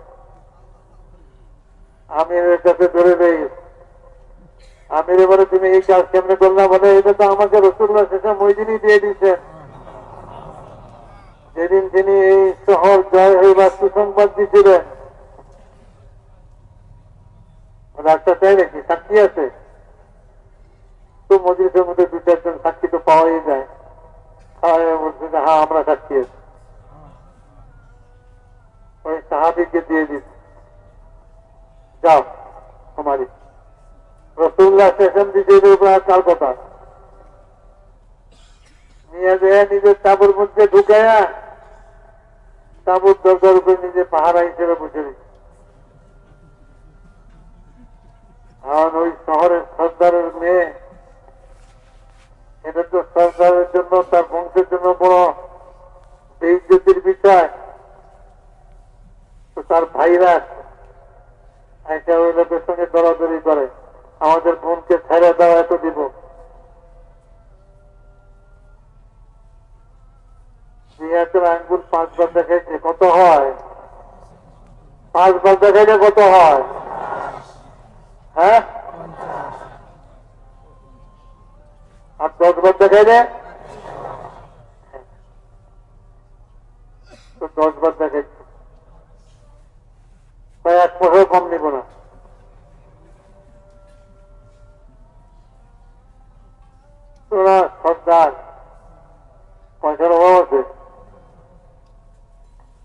A: আমিরের কাছে ধরে দেই। আমির বলে, তুমি এই কাজ কেমনে করলাম বলে, এটা তো আমাকে রসুল্লাহ শেষে ওই দিনই দিয়ে দিচ্ছেন যেদিন তিনি এই শহর জয় হইবার সুসংবাদ দিয়েছিলেন ডাক্তার চাই নাকি? সাক্ষী আছে? তো মজুরিদের মধ্যে দু চারজন সাক্ষী তো পাওয়াই যায়। হ্যাঁ আমরা সাক্ষী আছি। ওই সাহাবিকে দিয়ে দিস যাও তোমারই রসুল্লাহ স্টেশন দিতে কাল কথা নিয়ে যায় নিজের তাবুর মধ্যে ঢুকায়া তাবুর দরকার উপরে নিজে পাহারা হিসেবে বসে কারণ ওই শহরের সর্দারের মেয়ে, এটা তো সরকারের জন্য, তার বংশের জন্য বড় বেইজ্জতির তো তার ভাইরা একটা ওই লোকের সঙ্গে দরাদরি করে। আমাদের বোনকে ছেড়ে দেওয়া এত দিব পাঁচবার দেখাইছে, কত হয়? পাঁচবার দেখাইলে কত হয়? হ্যাঁ? আর দেখাইলে? তো দশবার দেখাইছে। প্রায় এক বছর কম নিব না। সর্দার, পয়সার অভাব আছে।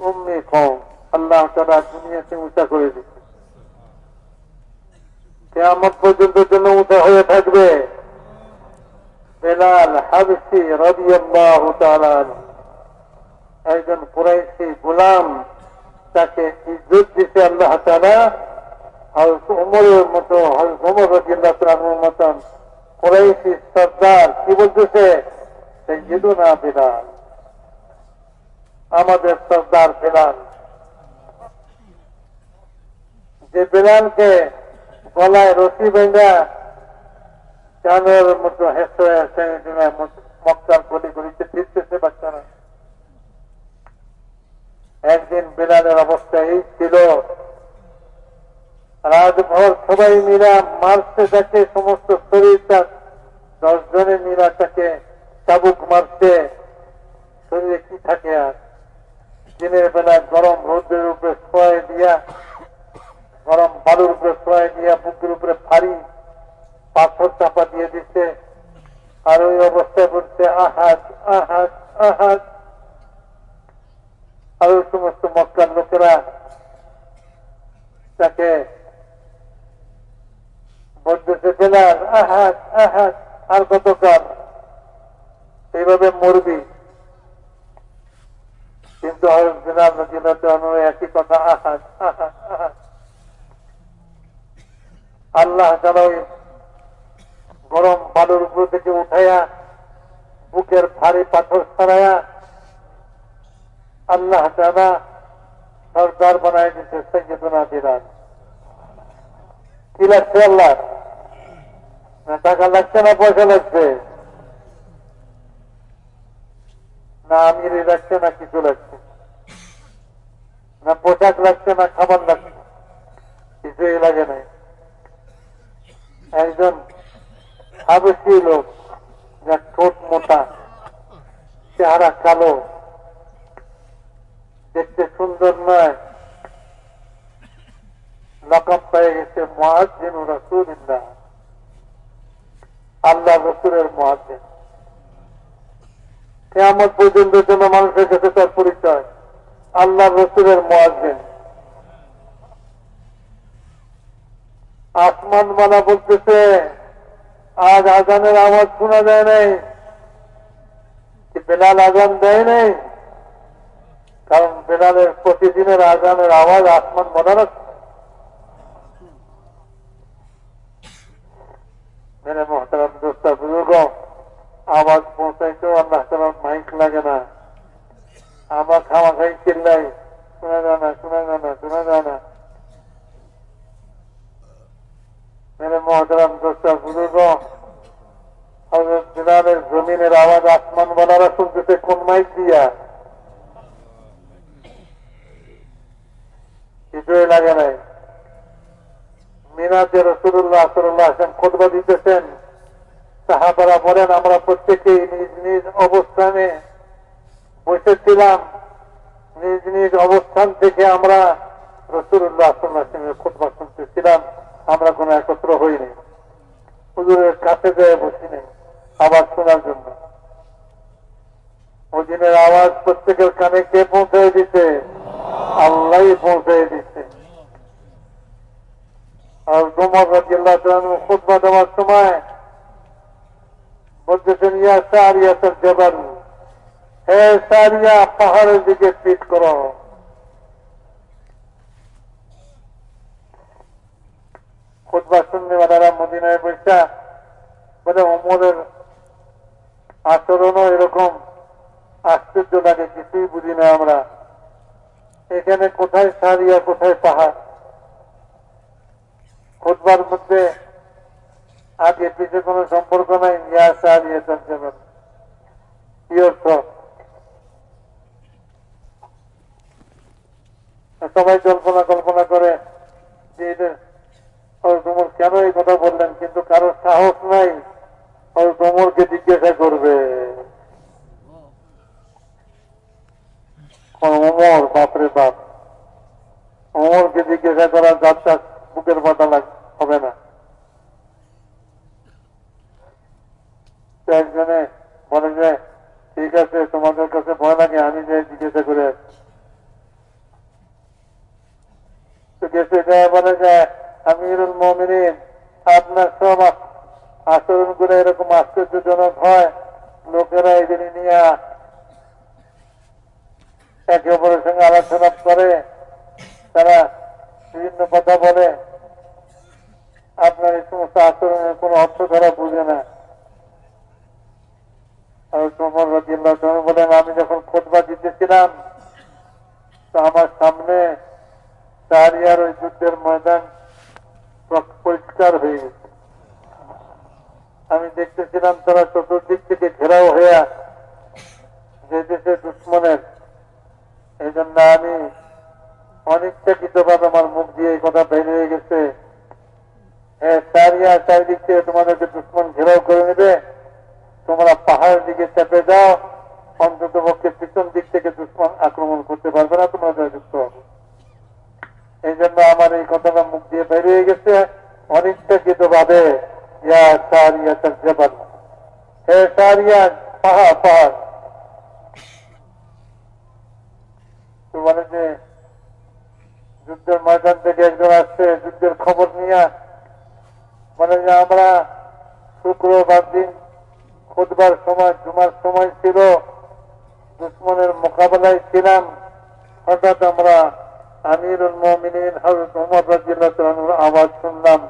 A: কম আল্লাহ তারা দুনিয়াতে উঁচা করে দিচ্ছে পর্যন্ত জন্য উঁচা হয়ে থাকবে। বেলাল রবিআল্লাহ একজন পুরাইশি গোলাম, তাকে ইজ্জত দিতে আল্লাহ তারা উমরের মতো উমর রবিআল্লাহ মতন কুরাইশি সর্দার, কি বলতেছে? না বেলাল। আমাদের সর্দার বেলাল। যে বেলালকে গলায় রশি বেঁধা চাঁদের মতো হেসে মক্কার গলি গলিতে ফিরতেছে একদিন বেলালের অবস্থা এই ছিল। রাতভর সবাই মিলা মারতে থাকে সমস্ত শরীরটা দশ জনে তাকে চাবুক মারতে শরীরে কি থাকে আর? দিনের বেলা গরম রোদ্রের উপরে শোয় দিয়া, গরম বালুর উপরে শোয় দিয়া, বুকের উপরে ভারী পাথর চাপা দিয়ে দিচ্ছে আর ওই অবস্থায় বলছে, আহাজ আহাজ আহাজ। আর ওই সমস্ত মক্কার লোকেরা তাকে বলতেছে, বেলাল, আহাজ আহাজ, আর কতকাল? এইভাবে মরবি। কিন্তু একই কথা। আল্লাহ তারা গরম বালুর উপর থেকে উঠাইয়া বুকের ভারী পাথর ছাড়াইয়া আল্লাহ তারা সরকার বানায় দিচ্ছে সৈয়দনা বিরাট কি লাগছে আল্লাহ? টাকা লাগছে না পয়সা লাগছে? না আমিরি লাগছে, না কিছু লাগছে। না পোশাক লাগছে, না খাবার লাগছে। কিছুই লাগে নাই। একজন হাবসি লোক যার ঠোঁট মোটা, চেহারা কালো, দেখতে সুন্দর নয়। লকম পেয়ে গেছে মহাজিন রসুল্লাহ আল্লাহ রসুলের মহাজিন কেমন পর্যন্ত জন্য মানুষের কাছে তার পরিচয়। আল্লাহ রসুলের মহাজিন আসমান মালা বলতেছে, আজ আজানের আওয়াজ শোনা যায় নাই। বেলাল আজান দেয় নাই? কারণ বেলালের প্রতিদিনের আজানের আওয়াজ আসমান মনে রাখছে মেরে দোস্তা, বুজুর্গ। আওয়াজ পৌঁছাইতেও আল্লাহ তালার মাইক লাগে না। আমার খাওয়া খাই চিল্লাই, শোনা যায় না, শোনা যায় না, শোনা যায় না। মেরে মহতারাম দোস্তা বুজুর্গ হজরত বিলালের জমিনের আওয়াজ আসমান বলারা শুনতেছে কোন মাইক দিয়া? কিছুই লাগে নাই। মিনাজে রসুল্লাহ সাল্লাহ আসেন খোদবা দিতেছেন সাহাবারা বলেন, আমরা প্রত্যেকেই নিজ নিজ অবস্থানে বসেছিলাম। নিজ নিজ অবস্থান থেকে আমরা রসুল্লাহ শুনতেছিলাম। আমরা কোনো একত্র হইনি। হুজুরের কাছে যেয়ে আওয়াজ শোনার জন্য। আওয়াজ প্রত্যেকের কানে কে পৌঁছে দিতে আল্লাহ পৌঁছে দিচ্ছে আর গোমর রাজিয়াল্লাহ দেওয়ার সময় বলতেছেন ইয়া সারিয়া তোর জবান। হে সারিয়া, পাহাড়ের দিকে পিট করো। অমরের আচরণও এরকম। আশ্চর্য লাগে, কিছুই বুঝি না আমরা। এখানে কোথায় সারিয়া, কোথায় পাহাড়? খুতবার মধ্যে আগে পিছিয়ে কোনো সম্পর্ক নাই, ইয়া সারিয়া তর্জমান কি অর্থ সবাই কল্পনা কল্পনা করে যে তোমার কেন এই কথা বললেন, কিন্তু কারোর সাহস নাই ওই তোমরকে জিজ্ঞাসা করবে। অমর, বাপরে বাপ। অমরকে জিজ্ঞাসা করার যাত্রা বুকের পাতা হবে না। একজনে বলে যে, ঠিক আছে, তোমাদের কাছে ভয় লাগে, আমি যে জিজ্ঞাসা করে বলে যে, আমিরুল মমিনিন, আপনার সব আচরণ করে এরকম আশ্চর্যজনক হয়, লোকেরা এগুলি নিয়ে একে অপরের সঙ্গে আলোচনা করে, তারা বিভিন্ন কথা বলে, আপনার এই সমস্ত আচরণের কোন অর্থ তারা বুঝে না আর তোমার রাজিয়াল্লাহ তাআলা আমি যখন খোদবা দিতেছিলাম, তো আমার সামনে সারিয়ার ওই যুদ্ধের ময়দান পরিষ্কার হয়ে গেছে। আমি দেখতেছিলাম তারা চতুর্দিক থেকে ঘেরাও হয়ে যেতেছে দুশ্মনের। এই জন্য আমি অনিচ্ছাকৃত ভাবে আমার মুখ দিয়ে এই কথা বের হয়ে গেছে। হ্যাঁ সারিয়া চারিদিক থেকে তোমাদেরকে দুশ্মন ঘেরাও করে নেবে। তোমরা পাহাড়ের দিকে চেপে যাও, অন্তত পক্ষে পিছন দিক থেকে দুশ্মন আক্রমণ করতে পারবে না, তোমরা জয়যুক্ত হবে। এই জন্য আমার এই কথাটা মুখ দিয়ে বেরিয়ে গেছে। অনিচ্ছাকৃত ভাবে ইয়া যুদ্ধের ময়দান থেকে একজন আসছে, যুদ্ধের খবর নিয়ে। মানে যে, আমরা শুক্রবার দিন খুদবার সময়, জুমার সময় ছিল, দুশ্মনের মোকাবেলায় ছিলাম। হঠাৎ আমরা আমিরুল মমিনিন হজরত উমর রাজিয়াল্লাহু তাআলার আওয়াজ শুনলাম।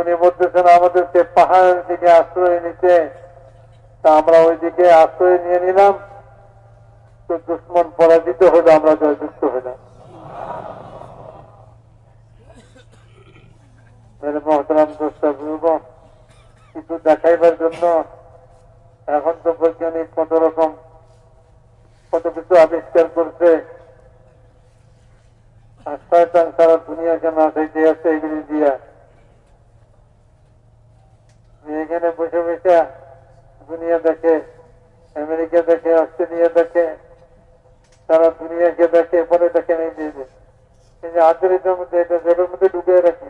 A: উনি বলতেছেন, আমাদেরকে পাহাড়ের দিকে আশ্রয় নিতে। তা আমরা ওই দিকে আশ্রয় নিয়ে নিলাম। তো দুশ্মন পরাজিত হলে, আমরা জয়যুক্ত হলাম। মহতরাম দেখাইবার জন্য এখন তো বৈজ্ঞানিক কত রকম কত কিছু আবিষ্কার করছে। সারা দুনিয়াকে না খাইতে আছে এগুলি দিয়া? এখানে বসে বসে দুনিয়া দেখে, আমেরিকা দেখে, অস্ট্রেলিয়া দেখে, সারা দুনিয়াকে দেখে পরে দেখে নেই যে হাতের মধ্যে, এটা জেবের মধ্যে ঢুকে রাখে।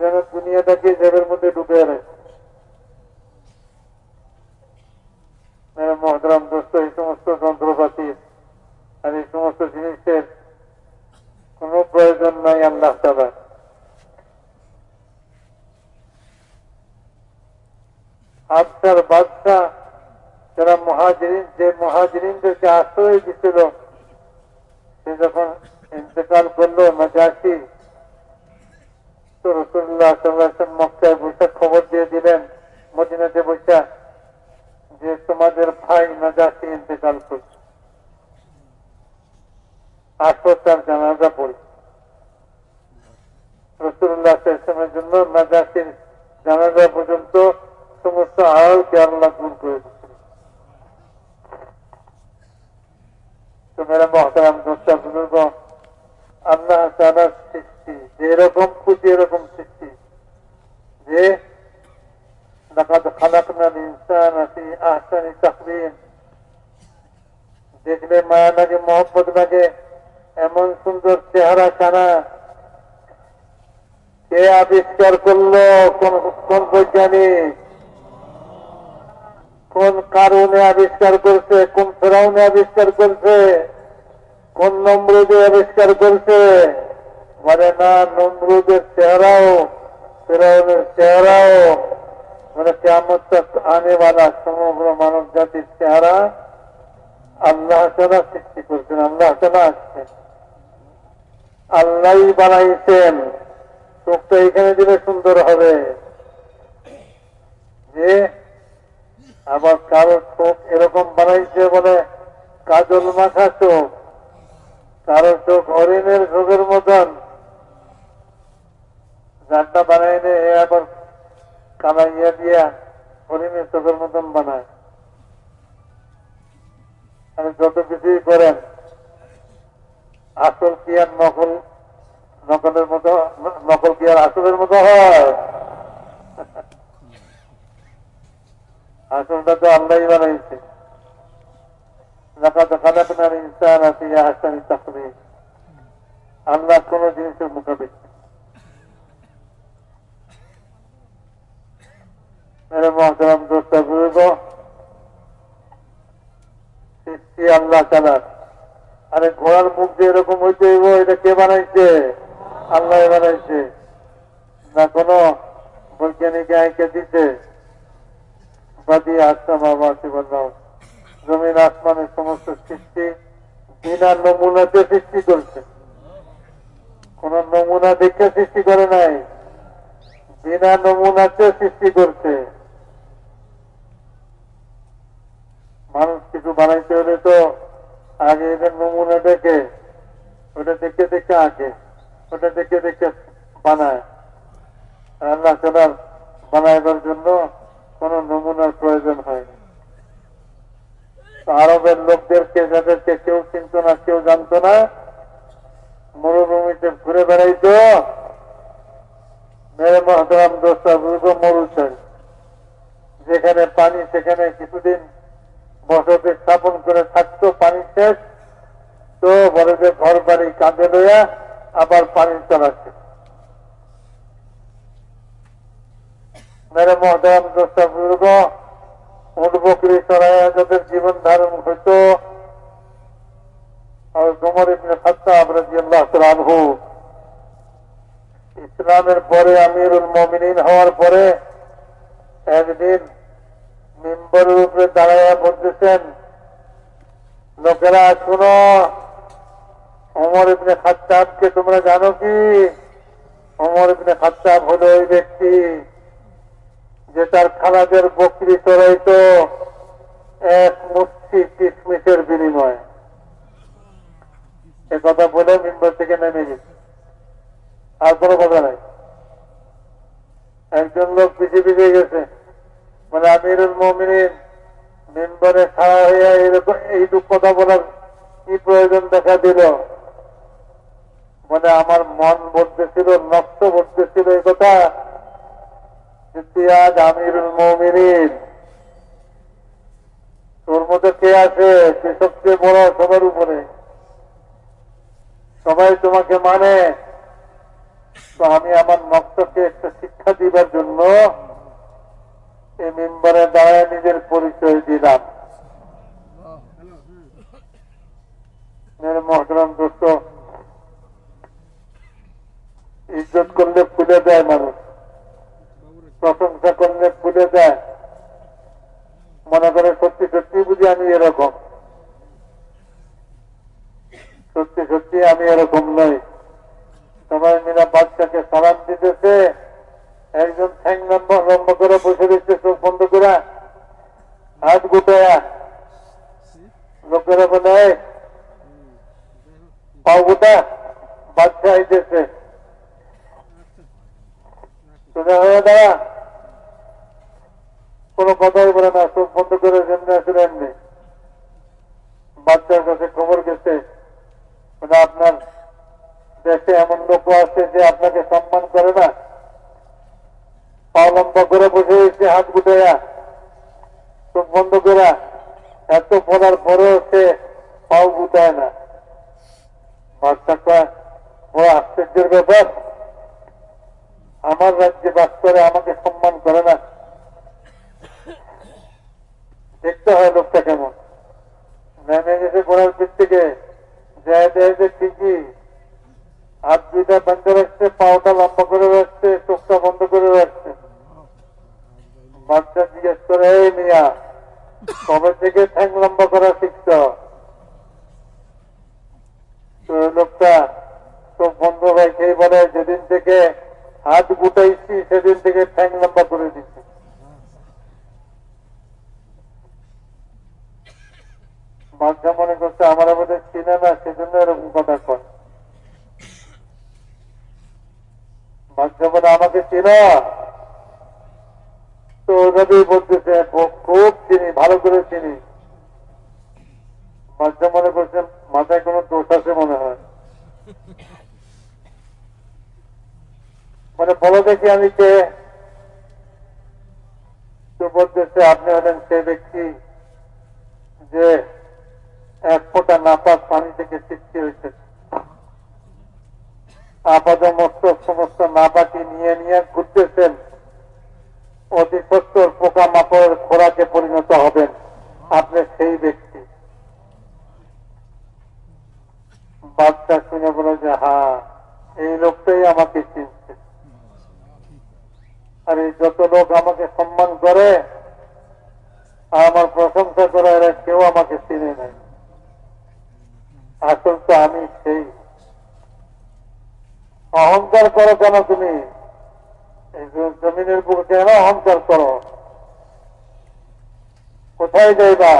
A: যেন দুনিয়াটাকে জেবের মধ্যে ঢুকে রাখে মেরে মহতরাম দোস্ত, এই সমস্ত যন্ত্রপাতির আর এই সমস্ত জিনিসের কোন প্রয়োজন নাই আল্লাহ তালা আফসার বাদশাহ যারা মহাজরিন, যে মহাজরিনদেরকে আশ্রয় দিছিল, সে যখন ইন্তেকাল করল নাজাসি তো রসুল্লাহ সাল্লাহ মক্কায় বসে খবর দিয়ে দিলেন, মদিনাতে বসে যে তোমাদের ভাই নাজাসি ইন্তেকাল করছে। আসো তার জানাজা পড়ি। রসুল্লাহ ইসলামের জন্য নাজাসির জানাজা পর্যন্ত সমস্ত আয়কে আল্লাহ দূর করে দিচ্ছিল তো মেরা মহতারাম দোস্তা বুজুর্গ আল্লাহ তালার সৃষ্টি যেরকম খুশি এরকম সৃষ্টি যে لقد خلقنا الإنسان في أحسن تقويم দেখলে মায়া লাগে মহব্বত লাগে এমন সুন্দর চেহারা খানা কে আবিষ্কার করলো কোন কোন বৈজ্ঞানিক কোন কারণে আবিষ্কার করছে কোন ফেরাউনে আবিষ্কার করছে কোন নম্রদে আবিষ্কার করছে মানে না নম্রদের চেহারাও, ফেরাউনের চেহারাও মানে আনে বালা সমগ্র মানব জাতির চেহারা আল্লাহ তালা সৃষ্টি করছেন, আল্লাহ তালা আসছেন। আল্লাহ বানাইছেন। চোখটা এখানে দিলে সুন্দর হবে। যে আবার কারও চোখ এরকম বানাইছে বলে কাজল মাখা চোখ, কারও চোখ হরিণের চোখের মতন। রান্না বানাই দে আবার কামাইয়া দিয়া হরিণের চোখের মতন বানায়। আমি যত কিছুই করেন, আসল পিয়ার নকল, নকলের মতো, নকল পিয়ার আসলের মতো হয়? আসলটা তো আল্লাহ বানাইছে। আল্লাহ কোন জিনিসের মোকাবিলা মেরে মহতরম দোস্তা বুঝব সৃষ্টি আল্লাহ চালার আরে ঘোড়ার মুখ দিয়ে এরকম হইতে হইব এটা কে বানাইছে আল্লাহ বানাইছে না কোন বৈজ্ঞানিক আইকে দিতে বাদি আসলাম আবাসী বললাম জমিন আসমানের সমস্ত সৃষ্টি বিনা নমুনাতে সৃষ্টি করছে কোন নমুনা দেখে সৃষ্টি করে নাই বিনা নমুনাতে সৃষ্টি করছে মানুষ কিছু বানাইতে হলে তো আগে এদের নমুনা দেখে, ওটা দেখে দেখে আঁকে, ওটা দেখে দেখে বানায়। আল্লাহ তালার বানাইবার জন্য কোন নমুনার প্রয়োজন হয়নি আরবের লোকদেরকে, যাদেরকে কেউ চিনত না, কেউ জানতো না, মরুভূমিতে ঘুরে বেড়াইতো, মেরে মহতরাম দোস্তা বুঝব মরুচাই যেখানে পানি, সেখানে কিছুদিন বসতি স্থাপন করে থাকতো পানি শেষ। তো বলে যে ঘর বাড়ি কাঁধে লইয়া আবার পানি চালাচ্ছে মেরে বুঝব উঠ বকরি চড়াইয়া যাদের জীবন ধারণ হইত। আর ইসলামের পরে আমিরুল মমিনিন হওয়ার পরে একদিন মেম্বারের উপরে দাঁড়াইয়া বলতেছেন, লোকেরা, শুনো অমর ইবনে খাত্তাবকে তোমরা জানো কি? অমর ইবনে খাত্তাব হলো ওই ব্যক্তি যে তার খালাদের বকরি চড়াইত এক মুষ্টি কিসমিসের বিনিময়ে। এ কথা বলে মেম্বার থেকে নেমে গেছে। আর কোনো কথা নাই। একজন লোক পিছিয়ে পিছিয়ে গেছে। মানে আমিরুল মমিনিন মেম্বারে খাড়া হইয়া এরকম এইটুক কথা বলার কি প্রয়োজন দেখা দিল? মানে আমার মন বলতেছিল নষ্ট বলতেছিল এই কথা আজ আমিরুল মমিনিন। তোর মধ্যে কে আছে? তুই সবচেয়ে বড় সবার উপরে। সবাই তোমাকে মানে। তো আমি আমার নকশাকে একটা শিক্ষা দিবার জন্য এই মেম্বারে দাঁড়ায় নিজের পরিচয় দিলাম। ইজ্জত করলে ফুলে দেয় মানুষ, প্রশংসা করলে ফুলে দেয়। মনে করে সত্যি সত্যি বুঝি আমি এরকম। সত্যি সত্যি আমি এরকম নই। সবাই মিলা বাচ্চাকে সালাম দিতেছে। একজন ঠ্যাং লম্বা করে বসে দিচ্ছে চোখ বন্ধ করে। হাত গুটায়া। লোকেরা বলে "এই, পাও বাচ্চা আইতেছে। কোনো কথাই বলে না চোখ বন্ধ করে যেমনি আসলে বাচ্চার কাছে খবর গেছে আপনার দেশে এমন লোক আছে যে আপনাকে সম্মান করে না? পাও লম্বা করে বসে রয়েছে হাত গুটাইয়া চোখ বন্ধ করে এত বলার পরেও সে পাও গুটায় না। বাচ্চাটা বড় আশ্চর্যের ব্যাপার। আমার রাজ্যে বাস করে আমাকে সম্মান করে না। দেখতে হয় লোকটা কেমন। নেমে গেছে ঘোড়ার পিঠ থেকে ঠিকই। হাত দুইটা বন্ধ রাখছে, পাওটা লম্বা করে রাখছে, চোখটা বন্ধ করে রাখছে। বাচ্চা জিজ্ঞেস করে, এই মিয়া, কবে থেকে ঠ্যাং লম্বা করা শিখছ? তো লোকটা চোখ বন্ধ রেখেই বলে, যেদিন থেকে হাত গুটাইছি, সেদিন থেকে ঠ্যাং লম্বা করে দিচ্ছি। বাচ্চা মনে করছে, আমার আমাদের চিনে না, সেজন্য এরকম কথা কয়। বাচ্চা বলে, আমাকে চিনো? তো ওভাবেই বলতেছে, খুব চিনি, ভালো করে চিনি। বাচ্চা মনে করছে, মাথায় কোনো দোষ আছে মনে হয়। মানে বলো দেখি আমি কে। তো বলতেছে, আপনি হলেন সে ব্যক্তি যে এক ফোঁটা নাপাক পানি থেকে সৃষ্টি হয়েছে। আপাদ মস্তক সমস্ত নাপাকি নিয়ে নিয়ে ঘুরতেছেন। অতি পোকা মাকড়ের খোরাকে পরিণত হবেন। আপনি সেই ব্যক্তি। বাচ্চা শুনে বলে যে হ্যাঁ এই লোকটাই আমাকে চিনছে। আর এই যত লোক আমাকে সম্মান করে আমার প্রশংসা করে, এরা কেউ আমাকে চিনে নাই। আসল তো আমি সেই। অহংকার করো কেন তুমি? জমিনের বুকে অহংকার করো। কোথায় যাইবা?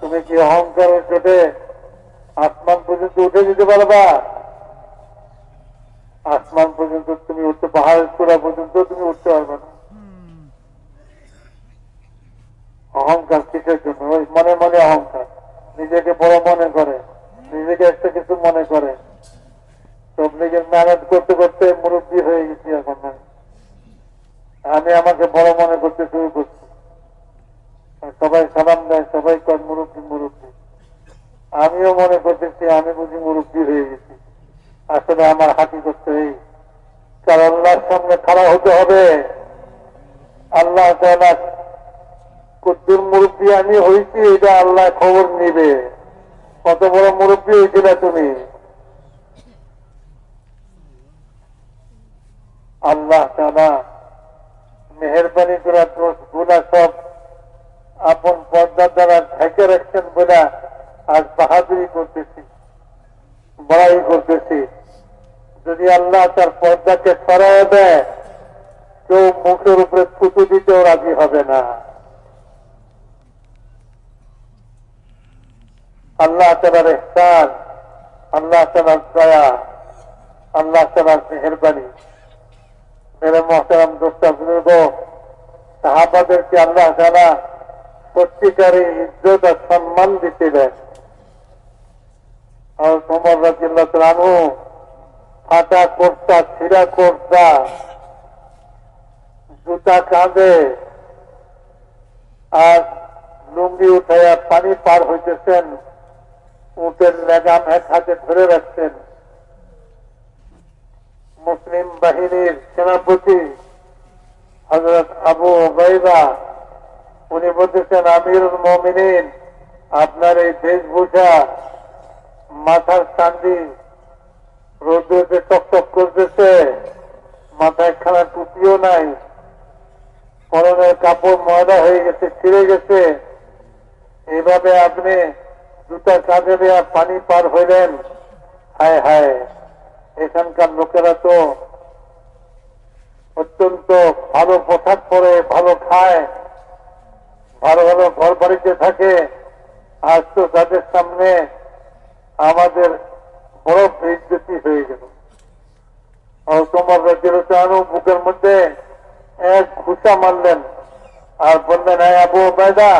A: তুমি কি অহংকারের চোটে আসমান পর্যন্ত উঠে যেতে পারবা? আসমান পর্যন্ত তুমি উঠতে, পাহাড়ের চূড়া পর্যন্ত তুমি উঠতে পারবে না। অহংকার কিসের জন্য? ওই মনে মনে অহংকার। নিজেকে বড় মনে করে, নিজেকে একটা কিছু মনে করে। নিজের মেহনত করতে করতে মুরব্বী হয়ে গেছি এখন আমি। আমি আমাকে বড় মনে করতে শুরু করছি। সবাই সালাম দেয়, সবাই কর মুরব্বী মুরব্বী। আমিও মনে করতেছি, আমি বুঝি মুরব্বী হয়ে গেছি। আসলে আমার হাঁটি করতে এই কারণ আল্লাহর সামনে খাড়া হতে হবে। আল্লাহ তাআলা কদ্দুর মুরব্বী আমি হয়েছি এটা আল্লাহ খবর নিবে। কত বড় মুরব্বী হয়েছিল তুমি? আল্লাহ তালা মেহরবানি করে গুলা সব আপন পর্দার দ্বারা ঢেকে রাখছেন বলে আজ বাহাদুরি করতেছি, বড়াই করতেছি। যদি আল্লাহ তার পর্দাকে সরাই দেয়, কেউ মুখের উপরে থুতু দিতেও রাজি হবে না। আল্লাহ তালার এহসান, আল্লাহ তালার দয়া, আল্লাহ তালার মেহরবানি। মেরে মোহতারাম দোস্তা বুজুর্গ সাহাবাদেরকে আল্লাহ তারা সত্যিকারী ইজ্জত আর সম্মান দিছিলেন। আর তোমার রাজিল্লাহ রানু ফাটা কোর্তা ছিঁড়া কোর্তা জুতা কাঁধে আর লুঙ্গি উঠাইয়া পানি পার হইতেছেন, উটের লেগাম এক হাতে ধরে রাখছেন মুসলিম বাহিনীর সেনাপতি হজরত আবু ওবাইদা উনি বলতেছেন, আমিরুল মমিনিন, আপনার এই বেশভূষা মাথার চান্দি রোদ্রে টকটক করতেছে, মাথায় খানা টুপিও নাই, পরনের কাপড় ময়দা হয়ে গেছে, ছিঁড়ে গেছে। এইভাবে আপনি জুতা কাঁধে দেওয়া পানি পার হইলেন। হায় হায়। এখানকার লোকেরা তো অত্যন্ত ভালো পোশাক পরে, ভালো খায়, ভালো ভালো ঘর বাড়িতে থাকে। আজ তো তাদের সামনে আমাদের বড় বেজ্জতি হয়ে গেল। আর তোমার রাজ্যের বুকের মধ্যে এক ঘুষা মারলেন আর বললেন হ্যাঁ আবু বেদা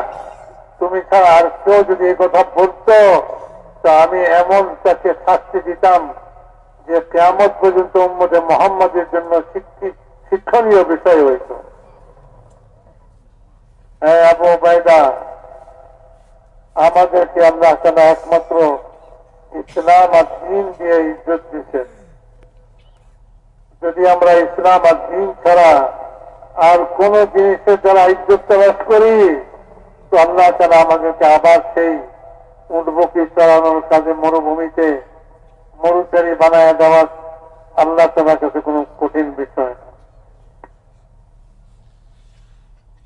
A: তুমি ছাড়া আর কেউ যদি কথা বলতো, তা আমি এমন তাকে শাস্তি দিতাম। যে কেমন পর্যন্ত উম্মদে মোহাম্মদের জন্য শিক্ষণীয় বিষয় হয়েছে হ্যাঁ আবু বাইদা আমাদেরকে আল্লাহ তালা একমাত্র ইসলাম আর দিন দিয়ে ইজ্জত দিচ্ছেন যদি আমরা ইসলাম আর দিন ছাড়া আর কোন জিনিসের দ্বারা ইজ্জত তালাশ করি, তো আল্লাহ তালা আমাদেরকে আবার সেই উঠবকি চালানোর কাজে মরুভূমিতে মরুচারি বানায় দেওয়ার আল্লাহ তালার কাছে কোন কঠিন বিষয় না।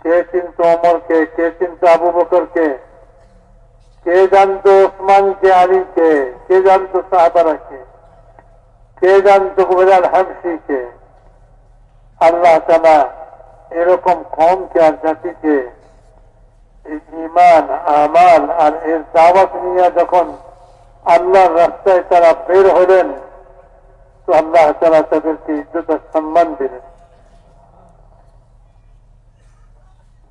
A: কে চিন্ত অমরকে, কে চিন্ত আবু বকরকে, কে জানতো ওসমানকে, আলীকে, কে জানতো সাহাবারাকে, কে জানতো কুবেরাল হামসিকে আল্লাহ তালা এরকম কমকে আর জাতিকে ইমান আমাল আর এর দাওয়াত নিয়ে যখন আল্লাহর রাস্তায় তারা বের হলেন, তো আল্লাহ তালা তাদেরকে ইজ্জত সম্মান দিলেন।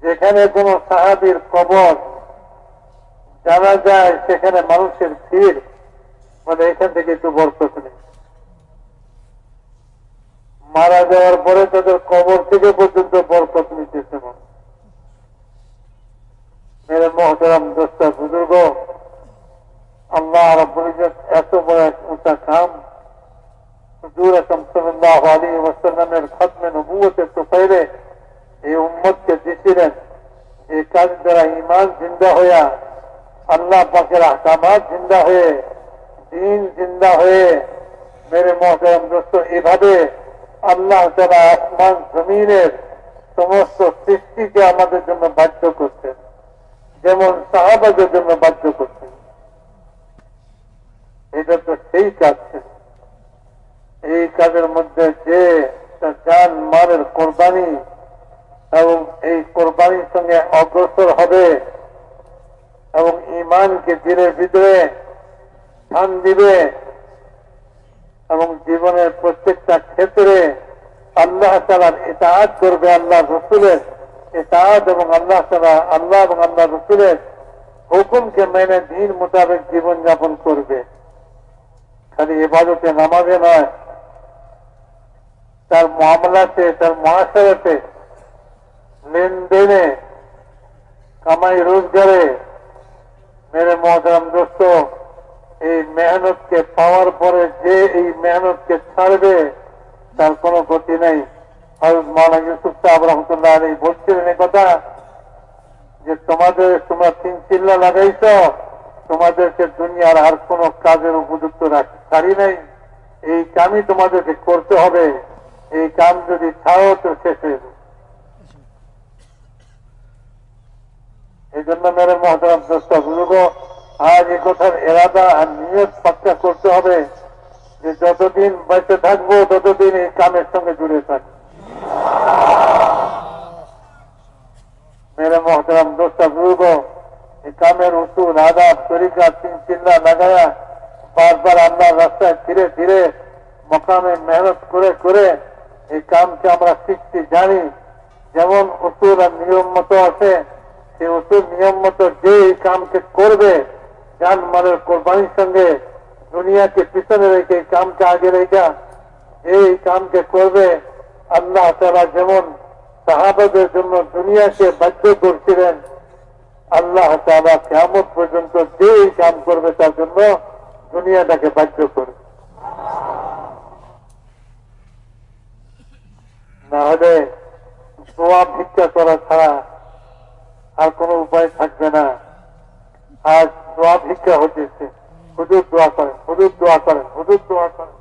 A: যেখানে কোন সাহাবির কবর, জানা যায় সেখানে মানুষের ভিড় মানে এখান থেকে একটু বরকত নেই। মারা যাওয়ার পরে তাদের কবর থেকে পর্যন্ত বরকত নিতেছে মেরে মহতরাম দোস্তা বুজুর্গ জিন্দা হইয়া আল্লাহ পাকের আহকামাত জিন্দা হয়ে, দিন জিন্দা হয়ে, মেরে মহতরম দোস্ত এভাবে আল্লাহ তারা আসমান জমিনের সমস্ত সৃষ্টিকে আমাদের জন্য বাধ্য করছেন। যেমন সাহাবাদের জন্য বাধ্য করছেন। এটা তো সেই কাজ ছিল। এই কাজের মধ্যে যে তার যান মারের কোরবানি এবং এই কোরবানির সঙ্গে অগ্রসর হবে এবং ইমানকে দিনের ভিতরে স্থান দিবে এবং জীবনের প্রত্যেকটা ক্ষেত্রে আল্লাহ তালার ইতাহাত করবে আল্লাহ রসুলের ইতাহাত এবং আল্লাহ তালা আল্লাহ এবং আল্লাহ রসুলের হুকুমকে মেনে দিন মোতাবেক জীবন যাপন করবে। খালি এবাদতে নামাজে নয়, তার মামলাতে, তার মহাশয়তে লেনদেনে, কামাই রোজগারে মেরে মহতরাম দোস্ত, এই মেহনতকে পাওয়ার পরে যে এই মেহনতকে ছাড়বে, তার কোনো গতি নেই। মাওলানা কথা যে, তোমাদের তোমরা তিন চিল্লা লাগাইছ, তোমাদেরকে দুনিয়ার আর কোন কাজের উপযুক্ত ছাড়ি নাই। এই কামই তোমাদেরকে করতে হবে। এই কাম যদি ছাড়ো তো শেষ হয়ে এই জন্য মেরে মহতরাম দোস্তা বুঝব আজ এ কথার এরাদা আর নিয়ত পাক্কা করতে হবে যে যতদিন বেঁচে থাকব, ততদিন এই কামের সঙ্গে জুড়ে থাকব। মেরে মহতরাম দোস্তা বুঝব এই কামের উসুল, আদাব, তরিকা, তিন চিল্লা লাগায়া বারবার আল্লাহর রাস্তায় ধীরে ধীরে মকামে মেহনত করে করে এই কামকে আমরা শিখছি জানি। যেমন উসুল আর নিয়ম মতো আছে উসুল নিয়ম মতো যে এই কামকে করবে যান মালের কোরবানির সঙ্গে দুনিয়াকে পিছনে রেখে এই কামকে আগে রেখে যে এই কামকে করবে, আল্লাহ তারা যেমন সাহাবাদের জন্য দুনিয়াকে বাধ্য করছিলেন, আল্লাহ তালা কেমন পর্যন্ত যে এই কাম করবে তার জন্য দুনিয়াটাকে বাধ্য করবে। না হলে দোয়া ভিক্ষা করা ছাড়া আর কোনো উপায় থাকবে না। আজ দোয়া ভিক্ষা হচ্ছে হুজুর দোয়া করেন, হুজুর দোয়া করেন, হুজুর দোয়া করেন।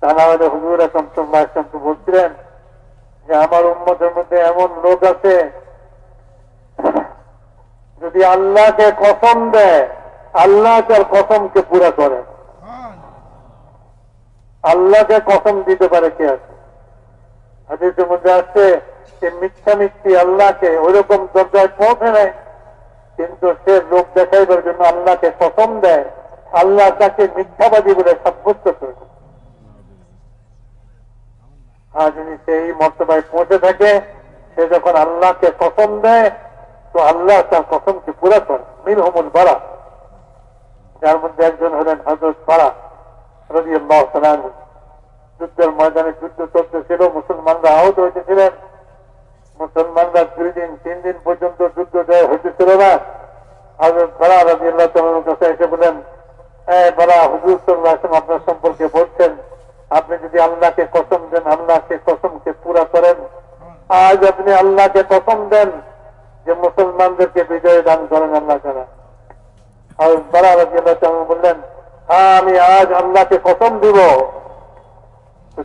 A: তা না হলে হুজুর এখন তোমরা এখন তো বলছিলেন যে আমার উন্মতের মধ্যে এমন লোক আছে, যদি আল্লাহকে কসম দেয়, আল্লাহ তার কসমকে পুরা করে। আল্লাহকে কসম দিতে পারে কে আছে? হাদিসের মধ্যে যে মিথ্যা মিথ্যি আল্লাহকে ওইরকম দরজায় পৌঁছে নেয় কিন্তু সে লোক দেখাইবার জন্য আল্লাহকে কসম দেয়, আল্লাহ তাকে মিথ্যাবাদী বলে সাব্যস্ত করে আর যদি সেই মর্তবায় পৌঁছে থাকে, সে যখন আল্লাহকে কসম দেয়, তো আল্লাহ তার কসমকে পুরা করে। মিন হমুল বাড়া যার মধ্যে একজন হলেন হজরত পাড়া রবি আল্লাহ যুদ্ধের ময়দানে যুদ্ধ চলতেছিল, মুসলমানরা আহত হয়েছিলেন মুসলমানরা দুই দিন, তিন দিন পর্যন্ত যুদ্ধ জয় হইতেছিল না। পাড়া রবি আল্লাহ তালার কাছে এসে বলেন হ্যাঁ হুজুর সাল্লাহ আপনার সম্পর্কে বলছেন, আপনি যদি আল্লাহকে কসম দেন, আল্লাহকে কসমকে পুরা করেন, আজ আপনি আল্লাহকে কসম দেন যে মুসলমানদেরকে বিজয় দান করেন আল্লাহ তারা আর বারা রাজিয়াল্লাহ তাআলা বললেন হ্যাঁ আমি আজ আল্লাহকে কসম দিব।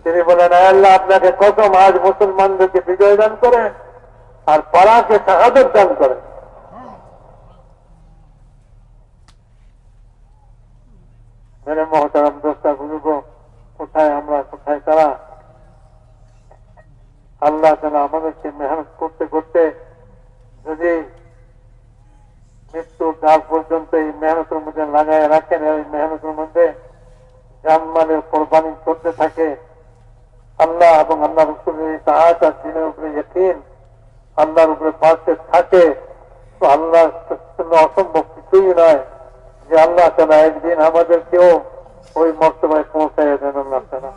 A: তিনি বলেন আল্লাহ, আপনাকে কসম আজ মুসলমানদেরকে বিজয় দান করেন। আর পাড়াকে শাহাদত দান মেরে মহতারাম কোথায় আমরা, কোথায় তারা? আল্লাহ আমাদেরকে মেহনত করতে করতে যদি পর্যন্ত এই মেহনতের মধ্যে লাগায় রাখেন, এই মেহনতের মধ্যে জানমালের কোরবানি করতে থাকে, আল্লাহ এবং আল্লাহ রসুলের সাহায্য দিনের উপরে ইয়কিন আল্লাহর উপরে পাশে থাকে, তো আল্লাহ জন্য অসম্ভব কিছুই নয় যে আল্লাহ তালা একদিন আমাদেরকেও ওই মর্তবায় পৌঁছাই দেন আল্লাহ তালা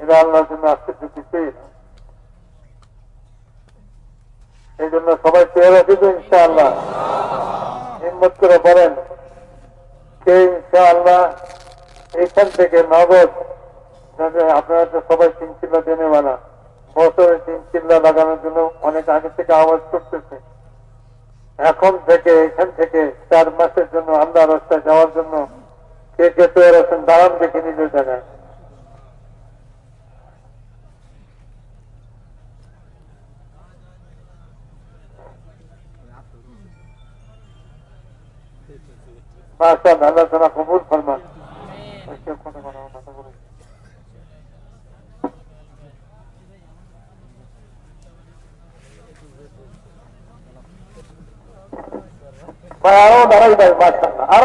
A: এটা আল্লাহর জন্য আশ্চর্য কিছুই না এই জন্য সবাই পেয়ে রাখি তো ইনশাআল্লাহ। হিম্মত করে বলেন কে ইনশাআল্লাহ এইখান থেকে নগদ, আপনারা তো সবাই চিল্লা দেনেওয়ালা বছরে তিন চিল্লা লাগানোর জন্য অনেক আগে থেকে আওয়াজ করতেছে। এখন থেকে এখান থেকে চার মাসের জন্য আল্লাহ রাস্তায় যাওয়ার জন্য কে কে তৈরি আছেন দাঁড়ান দেখে নিজের জায়গায়। মাশাআল্লাহ, আল্লাহ তাআলা কবুল ফরমান কেউ কোনো কোনো কথা বলে ভাই আরও দাঁড়াই ভাই মাশাআল্লাহ আরও